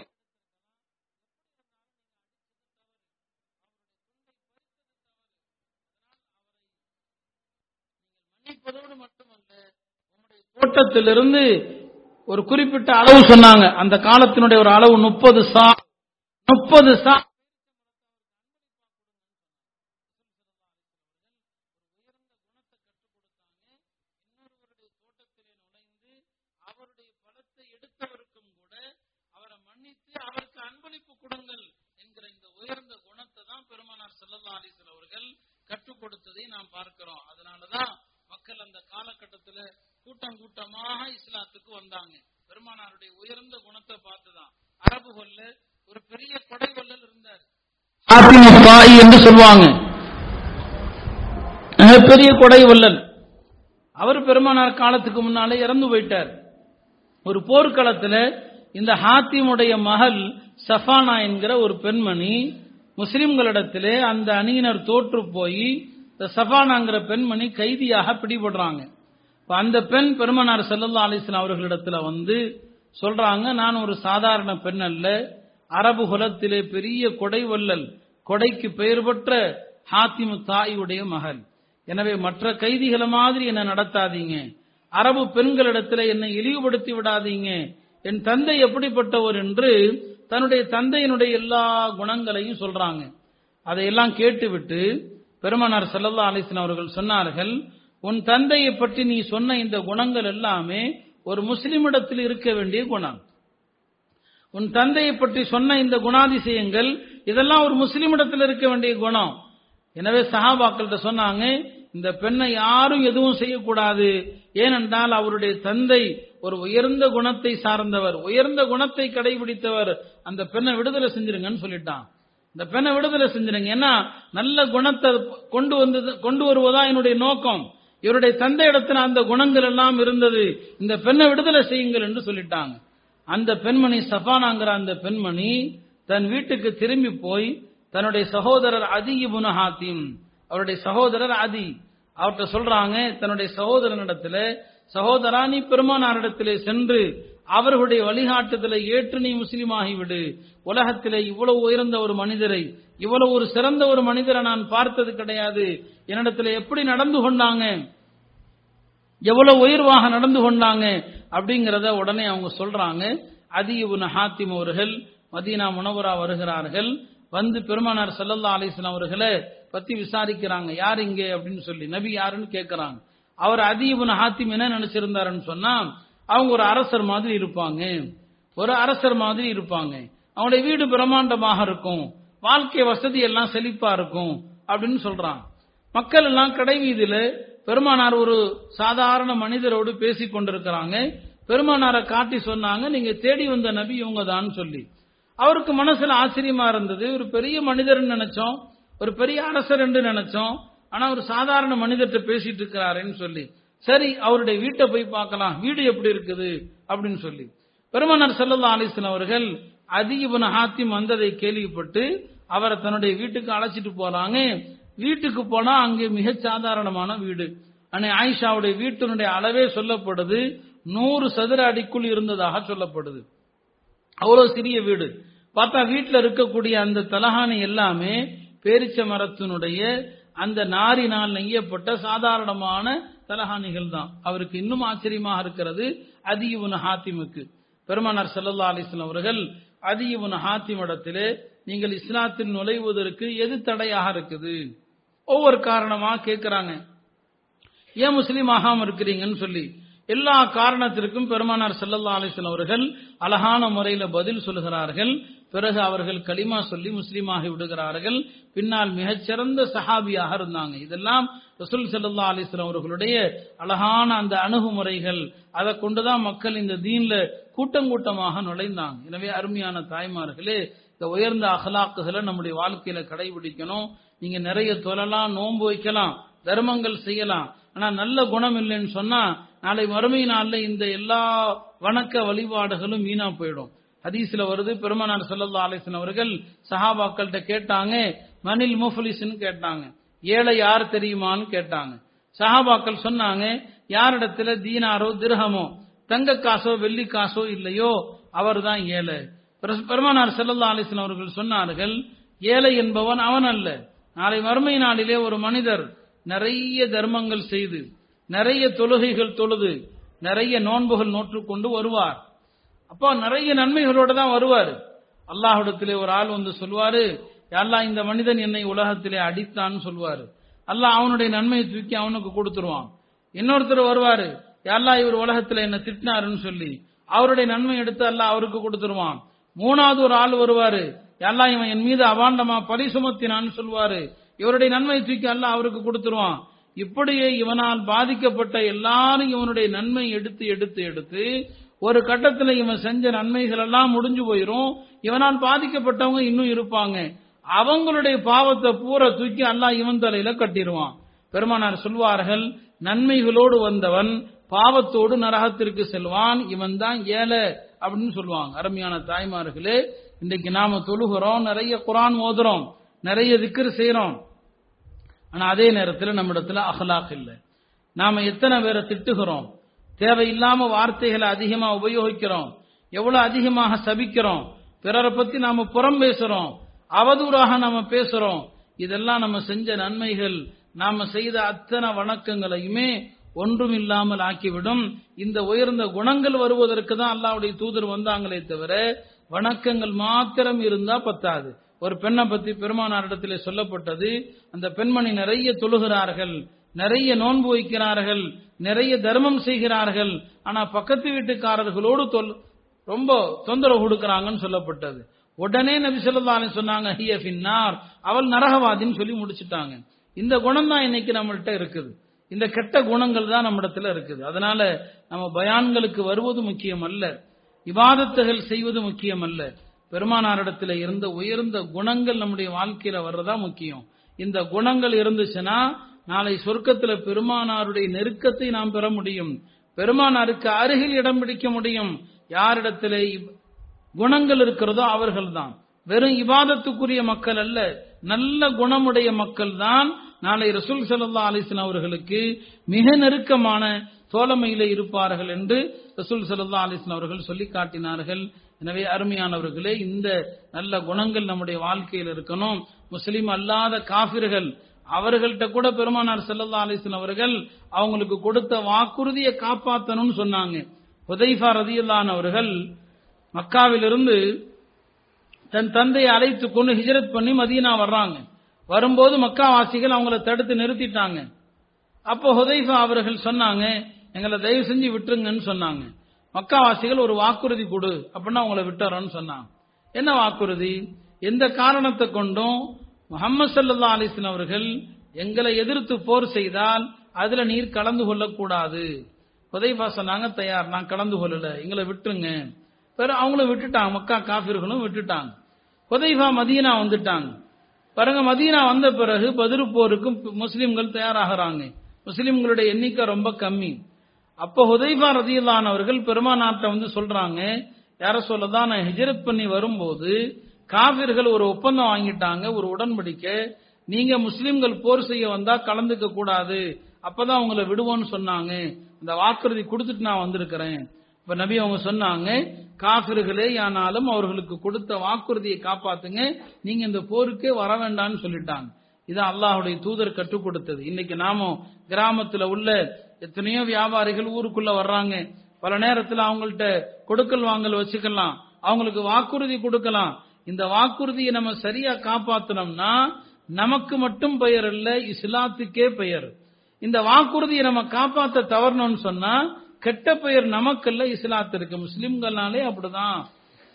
மட்டுமல்ல தோட்டத்திலிருந்து ஒரு குறிப்பிட்ட அளவு சொன்னாங்க. அந்த காலத்தினுடைய ஒரு அளவு முப்பது சா முப்பது சா அவருடைய பலத்தை கூட அவரை மன்னித்து அவருக்கு கொடுங்கள் இந்த உயர்ந்த குணத்தை தான் கற்றுக் கொடுத்ததை நாம் பார்க்கிறோம் அதனாலதான் மக்கள் அந்த காலகட்டத்தில் கூட்டம் கூட்டமாக இஸ்லாத்துக்கு வந்தாங்க. பெருமானாருடைய உயர்ந்த குணத்தை பார்த்துதான். அரபு கொல்ல ஒரு பெரிய கொடை கொள்ளல் இருந்தார். என்று சொல்லுவாங்க. பெரிய கொடை வல்லல் அவர் பெருமானார் காலத்துக்கு முன்னாலே இறந்து போயிட்டார். ஒரு போர்க்களத்துல இந்த ஹாத்திமுடைய மகள் சஃபானா என்கிற ஒரு பெண்மணி முஸ்லிம்களிடத்திலே அந்த அணியினர் தோற்று போய் இந்த சஃபானாங்கிற பெண்மணி கைதியாக பிடிபடுறாங்க. அந்த பெண் பெருமனார் செல்லல்லா அலிஸ்லாம் அவர்களிடத்துல வந்து சொல்றாங்க நான் ஒரு சாதாரண பெண் அல்ல. அரபு குலத்திலே பெரிய கொடை வல்லல் கொடைக்கு பெயர் பெற்ற ஹாத்திமு தாயுடைய மகள். எனவே மற்ற கைதிகளை மாதிரி என்ன நடத்தாதீங்க. அரபு பெண்களிடத்தில் என்னை இழிவுபடுத்தி விடாதீங்க. என் தந்தை எப்படிப்பட்டவர் என்று தன்னுடைய தந்தையினுடைய எல்லா குணங்களையும் சொல்றாங்க. அதையெல்லாம் கேட்டுவிட்டு பெருமனார் செல்லல்லா அலிஸ்லாம் அவர்கள் சொன்னார்கள் உன் தந்தையை பற்றி நீ சொன்ன இந்த குணங்கள் எல்லாமே ஒரு முஸ்லிமிடத்தில் இருக்க வேண்டிய குணம். உன் தந்தையை பற்றி சொன்ன இந்த குணாதிசயங்கள் இதெல்லாம் ஒரு முஸ்லிமிடத்தில் இருக்க வேண்டிய குணம். எனவே சஹாபாக்கள்கிட்ட சொன்னாங்க இந்த பெண்ணை யாரும் எதுவும் செய்யக்கூடாது. ஏனென்றால் அவருடைய தந்தை ஒரு உயர்ந்த குணத்தை சார்ந்தவர் உயர்ந்த குணத்தை கடைபிடித்தவர். அந்த பெண்ணை விடுதலை செஞ்சிருங்கன்னு சொல்லிட்டான். இந்த பெண்ணை விடுதலை செஞ்சிருங்க. ஏன்னா நல்ல குணத்தை கொண்டு வந்தது கொண்டு வருவதா என்னுடைய நோக்கம். இவருடைய தந்தை இடத்துல அந்த குணங்கள் எல்லாம் இருந்தது. இந்த பெண்ணை விடுதலை செய்யுங்கள் என்று சொல்லிட்டாங்க. அந்த பெண்மணி சஃபானாங்கிற அந்த பெண்மணி தன் வீட்டுக்கு திரும்பி போய் தன்னுடைய சகோதரர் அதி இபுன ஹாத்திம் அவருடைய சகோதரர் அதி அவர்கிட்ட சொல்றாங்க தன்னுடைய சகோதரனிடத்துல சகோதரா நீ பெருமானாரிடத்திலே சென்று அவர்களுடைய வழிகாட்டுதலை ஏற்று நீ முஸ்லீமாகிவிடு. உலகத்திலே இவ்வளவு உயர்ந்த ஒரு மனிதரை இவ்வளவு ஒரு சிறந்த ஒரு மனிதரை நான் பார்த்தது கிடையாது. என்னிடத்துல எப்படி நடந்து கொண்டாங்க? எவ்வளவு உயர்வாக நடந்து கொண்டாங்க? அப்படிங்கிறத உடனே அவங்க சொல்றாங்க. அதிபுன் ஹாத்திம் அவர்கள் மதீனா முனவரா வருகிறார்கள். வந்து பெருமானார் சல்லல்லா அலிஸ்லாம் அவர்களை பத்தி விசாரிக்கிறாங்க. யார் இங்கே? அப்படின்னு சொல்லி நபி யாருன்னு கேட்கிறாங்க அவர் அதிபுன் ஹாத்திம் என்ன நினைச்சிருந்தாருன்னு சொன்னா அவங்க ஒரு அரசர் மாதிரி இருப்பாங்க. ஒரு அரசர் மாதிரி இருப்பாங்க. அவங்களுடைய வீடு பிரம்மாண்டமாக இருக்கும். வாழ்க்கை வசதி எல்லாம் செழிப்பா இருக்கும் அப்படின்னு சொல்றான். மக்கள் எல்லாம் கடை வீதியில பெருமானார் ஒரு சாதாரண மனிதரோடு பேசிக் கொண்டிருக்கிறாங்க. பெருமானாரை காட்டி சொன்னாங்க நீங்க தேடி வந்த நபி இவங்க தான் சொல்லி. அவருக்கு மனசுல ஆச்சரியமா இருந்தது. ஒரு பெரிய மனிதர்னு நினைச்சோம். ஒரு பெரிய அரசர் என்று நினைச்சோம். ஆனா ஒரு சாதாரண மனிதர்கிட்ட பேசிட்டு இருக்கிறாருன்னு சொல்லி. சரி அவருடைய வீட்டை போய் பார்க்கலாம். வீடு எப்படி இருக்குது? அப்படின்னு சொல்லி. பெருமானார் செல்லல்லா அலிஸ்லாம் அவர்கள் அதிகபன ஹாத்திம் வந்ததை கேள்விப்பட்டு அவரை தன்னுடைய வீட்டுக்கு அழைச்சிட்டு போறாங்க. வீட்டுக்கு போனா அங்கே மிக சாதாரணமான வீடு. அன்னை ஆயிஷாவுடைய வீட்டினுடைய அளவே சொல்லப்படுது. நூறு சதுர அடிக்குள் இருந்ததாக சொல்லப்படுது. அவ்வளவு சிறிய வீடு. பார்த்தா வீட்டில் இருக்கக்கூடிய அந்த தலகாணி எல்லாமே பேரிச்ச மரத்தினுடைய அந்த நாரினால் நெய்யப்பட்ட சாதாரணமான தலஹானிகள் தான் அவருக்கு இன்னும் ஆச்சரியமாக இருக்கிறது அதியுன ஹாத்திமுக்கு. பெருமானார் சல்லல்லா அலிஸ்லாம் அவர்கள் அதியுன ஹாத்திம் இடத்திலே நீங்கள் இஸ்லாத்தில் நுழைவதற்கு எது தடையாக இருக்குது? ஒவ்வொரு காரணமா கேட்கிறாங்க. ஏன் முஸ்லீம் ஆகாம இருக்கிறீங்கன்னு சொல்லி. எல்லா காரணத்திற்கும் பெருமானார் செல்லல்லா அலிஸ்லாம் அவர்கள் அழகான முறையில பதில் சொல்கிறார்கள் பிறகு அவர்கள் களிமா சொல்லி முஸ்லீமாகி விடுகிறார்கள். பின்னால் மிகச்சிறந்த சஹாபியாக இருந்தாங்க. இதெல்லாம் ரசூல் சல்லா அலிஸ்லாம் அவர்களுடைய அழகான அந்த அணுகுமுறைகள். அதை கொண்டுதான் மக்கள் இந்த தீன்ல கூட்டம் கூட்டமாக நுழைந்தாங்க. எனவே அருமையான தாய்மார்களே இந்த உயர்ந்த அகலாக்குகளை நம்முடைய வாழ்க்கையில கடைபிடிக்கணும். நீங்க நிறைய தொழலாம் நோன்பு வைக்கலாம் தர்மங்கள் செய்யலாம். ஆனா நல்ல குணம் இல்லைன்னு சொன்னா நாளை மறுமை நாளில் இந்த எல்லா வணக்க வழிபாடுகளும் வீணா போயிடும். ஹதீஸ்ல வருது பெருமானார் சல்லல்லா அலிசன் அவர்கள் சஹாபாக்கள்கிட்ட கேட்டாங்க மனில் முஃபலிஸ்ன்னு கேட்டாங்க ஏழை யார் தெரியுமான்னு கேட்டாங்க. சஹாபாக்கள் சொன்னாங்க யாரிடத்துல தீனாரோ திரகமோ தங்க காசோ வெள்ளி காசோ இல்லையோ அவர் தான் ஏழை பெருமானார் செல்லல்லா அலிசன் அவர்கள் சொன்னார்கள் ஏழை என்பவன் அவன் அல்ல. நாளை மறுமை நாளிலே ஒரு மனிதர் நிறைய தர்மங்கள் செய்து நிறைய தொழுகைகள் தொழுது நிறைய நோன்புகள் நோற்றுக்கொண்டு வருவார். அப்போ நிறைய நன்மைகளோட தான் வருவார். அல்லாஹிடத்திலே ஒரு ஆள் வந்து சொல்வாரு எல்லாம் இந்த மனிதன் என்னை உலகத்திலே அடித்தான்னு சொல்வாரு அல்லாஹ் அவனுடைய நன்மையை தூக்கி அவனுக்கு கொடுத்துருவான். இன்னொருத்தர் வருவாரு எல்லாம் இவர் உலகத்துல என்ன திட்டினாருன்னு சொல்லி அவருடைய நன்மை எடுத்து அல்லாஹ் அவருக்கு கொடுத்துருவான். மூணாவது ஒரு ஆள் வருவாரு எல்லாம் இவன் என் மீது அவாண்டமா பழி சுமத்தினான்னு சொல்வாரு இவருடைய நன்மை தூக்கி அல்லாஹ் அவருக்கு கொடுத்துருவான். இப்படியே இவனால் பாதிக்கப்பட்ட எல்லாரும் இவனுடைய நன்மை எடுத்து எடுத்து எடுத்து ஒரு கட்டத்தில் இவன் செஞ்ச நன்மைகள் எல்லாம் முடிஞ்சு போயிரும். இவனால் பாதிக்கப்பட்டவங்க இன்னும் இருப்பாங்க. அவங்களுடைய பாவத்தை பூரா தூக்கி அல்லாஹ் இவன் தலையில கட்டிடுவான். பெருமானார் சொல்வார்கள் நன்மைகளோடு வந்தவன் பாவத்தோடு நரகத்திற்கு செல்வான். இவன் தான் ஏழை அப்படின்னு சொல்லுவாங்க. அருமையான தாய்மார்களே இன்றைக்கு நாம தொழுகிறோம் நிறைய குரான் ஓதுறோம் நிறைய திக்கர் செய்யறோம் ஆனா அதே நேரத்தில் நம்மிடத்துல அகலாக் இல்லை. நாம எத்தனை பேரை திட்டுகிறோம்? தேவையில்லாம வார்த்தைகளை அதிகமா உபயோகிக்கிறோம். எவ்வளவு அதிகமாக சபிக்கிறோம். பிறரை பத்தி நாம புறம் பேசுறோம். அவதூறாக நாம பேசுறோம். இதெல்லாம் நம்ம செஞ்ச நன்மைகள். நாம செய்த அத்தனை வணக்கங்களையுமே ஒன்றும் இல்லாமல் ஆக்கிவிடும். இந்த உயர்ந்த குணங்கள் வருவதற்கு தான் அல்லாவுடைய தூதர் வந்தாங்களே தவிர வணக்கங்கள் மாத்திரம் இருந்தா பத்தாது. ஒரு பெண்ணை பத்தி பெருமானாரிடத்திலே சொல்லப்பட்டது அந்த பெண்மணி நிறைய தொழுகிறார்கள். நிறைய நோன்பு வைக்கிறார்கள் நிறைய தர்மம் செய்கிறார்கள் ஆனா பக்கத்து வீட்டுக்காரர்களோடு தொல் ரொம்ப தொந்தரவு கொடுக்கிறாங்கன்னு சொல்லப்பட்டது. உடனே நபி சொன்னாங்க ஹிய ஃபின்னார். அவள் நரகவாதின்னு சொல்லி முடிச்சுட்டாங்க. இந்த குணம் தான் இன்னைக்கு நம்மள்கிட்ட இருக்குது. இந்த கெட்ட குணங்கள் தான் நம்மிடத்துல இருக்குது. அதனால நம்ம பயான்களுக்கு வருவது முக்கியம் அல்ல விவாதத்துகள் செய்வது முக்கியம் அல்ல பெருமானாரிடத்துல இருந்த உயர்ந்த குணங்கள் நம்முடைய வாழ்க்கையில வர்றதா முக்கியம். இந்த குணங்கள் இருந்துச்சுன்னா நாளை சொர்க்கத்துல பெருமானாருடைய நெருக்கத்தை நாம் பெற முடியும். பெருமானாருக்கு அருகில் இடம் பிடிக்க முடியும். யாரிடத்திலே குணங்கள் இருக்கிறதோ அவர்கள் தான் வெறும் இவாதத்துக்குரிய மக்கள் அல்ல நல்ல குணமுடைய மக்கள் தான் நாளை ரசூல் சல்லா அலிஸ்லாம் அவர்களுக்கு மிக நெருக்கமான தோழமையில இருப்பார்கள் என்று ரசூல் சல்லா அலிஸ்லாம் அவர்கள் சொல்லி காட்டினார்கள். எனவே அருமையானவர்களே இந்த நல்ல குணங்கள் நம்முடைய வாழ்க்கையில் இருக்கணும். முஸ்லீம் அல்லாத காபிர்கள் அவர்கள்ட்ட கூட பெருமானார் செல்லல்லா அலிஸ்லாம் அவர்கள் அவங்களுக்கு கொடுத்த வாக்குறுதியை காப்பாத்தணும்னு சொன்னாங்க. ஹுதைஃபா ரதியுல்லான் அவர்கள் மக்காவிலிருந்து தன் தந்தையை அழைத்து கொண்டு ஹிஜரத் பண்ணி மதீனா வர்றாங்க. வரும்போது மக்காவாசிகள் அவங்கள தடுத்து நிறுத்திட்டாங்க. அப்போ ஹுதைஃபா அவர்கள் சொன்னாங்க எங்களை தயவு செஞ்சு விட்டுருங்கன்னு சொன்னாங்க. மக்காவாசிகள் ஒரு வாக்குறுதி கொடு அப்படின்னா அவங்கள விட்டுறோன்னு சொன்னாங்க. என்ன வாக்குறுதி? எந்த காரணத்தை கொண்டும் முகமது சல்லா அலிஸ்லாம் அவர்கள் எங்களை எதிர்த்து போர் செய்தால் அதுல நீர் கலந்து கொள்ளக்கூடாது. ஹுதைஃபா சொன்னாங்க தயார் நான் கலந்து கொள்ளல. எங்களை விட்டுருங்க. பிறகு அவங்களும் விட்டுட்டாங்க. மக்கா காபிர்களும் விட்டுட்டாங்க. ஹுதைஃபா மதீனா வந்துட்டாங்க. பாருங்க மதீனா வந்த பிறகு பதிரு போருக்கும் முஸ்லிம்கள் தயாராகிறாங்க. முஸ்லிம்களுடைய எண்ணிக்கை ரொம்ப கம்மி. அப்போ உதைவா ரதியிலானவர்கள் பெருமா நாட்டை வந்து சொல்றாங்க யார சொல்லதான் நான் ஹிஜரத் பண்ணி வரும்போது காபிர்கள் ஒரு ஒப்பந்தம் வாங்கிட்டாங்க ஒரு உடன்படிக்கை. நீங்க முஸ்லிம்கள் போர் செய்ய வந்தா கலந்துக்க கூடாது. அப்பதான் உங்களை விடுவோம்னு சொன்னாங்க. அந்த வாக்குறுதி கொடுத்துட்டு நான் வந்திருக்கிறேன். இப்ப நபி அவங்க சொன்னாங்க காபிர்களே ஆனாலும் அவர்களுக்கு கொடுத்த வாக்குறுதியை காப்பாத்துங்க. நீங்க இந்த போருக்கே வர வேண்டாம்னு சொல்லிட்டாங்க. இது அல்லாஹுடைய தூதர் கற்றுக் கொடுத்தது. இன்னைக்கு நாமும் கிராமத்துல உள்ள எத்தனையோ வியாபாரிகள் ஊருக்குள்ள வர்றாங்க. பல நேரத்தில் அவங்கள்ட்ட கொடுக்கல் வாங்கல் வச்சுக்கலாம். அவங்களுக்கு வாக்குறுதி கொடுக்கலாம். இந்த வாக்குறுதியை நம்ம சரியா காப்பாத்தினோம்னா நமக்கு மட்டும் பெயர் இல்ல இஸ்லாத்துக்கே பெயர். இந்த வாக்குறுதியை நம்ம காப்பாத்த தவறணும்னு சொன்னா கெட்ட பெயர் நமக்கல்ல இஸ்லாத்திற்கு. முஸ்லிம்கள்னாலே அப்படிதான்.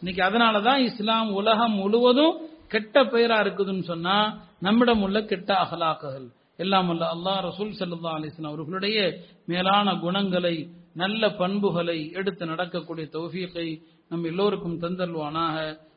இன்னைக்கு அதனாலதான் இஸ்லாம் உலகம் முழுவதும் கெட்ட பெயரா இருக்குதுன்னு சொன்னா நம்மிடம் உள்ள கெட்ட அகலாக்குகள். எல்லாம் அல்ல அல்லாஹ் ரசூல் சல்லா அலிஸ்லாம் அவர்களுடைய மேலான குணங்களை நல்ல பண்புகளை எடுத்து நடக்கக்கூடிய தௌஃபீகை நம் எல்லோருக்கும் தந்தல்வானாக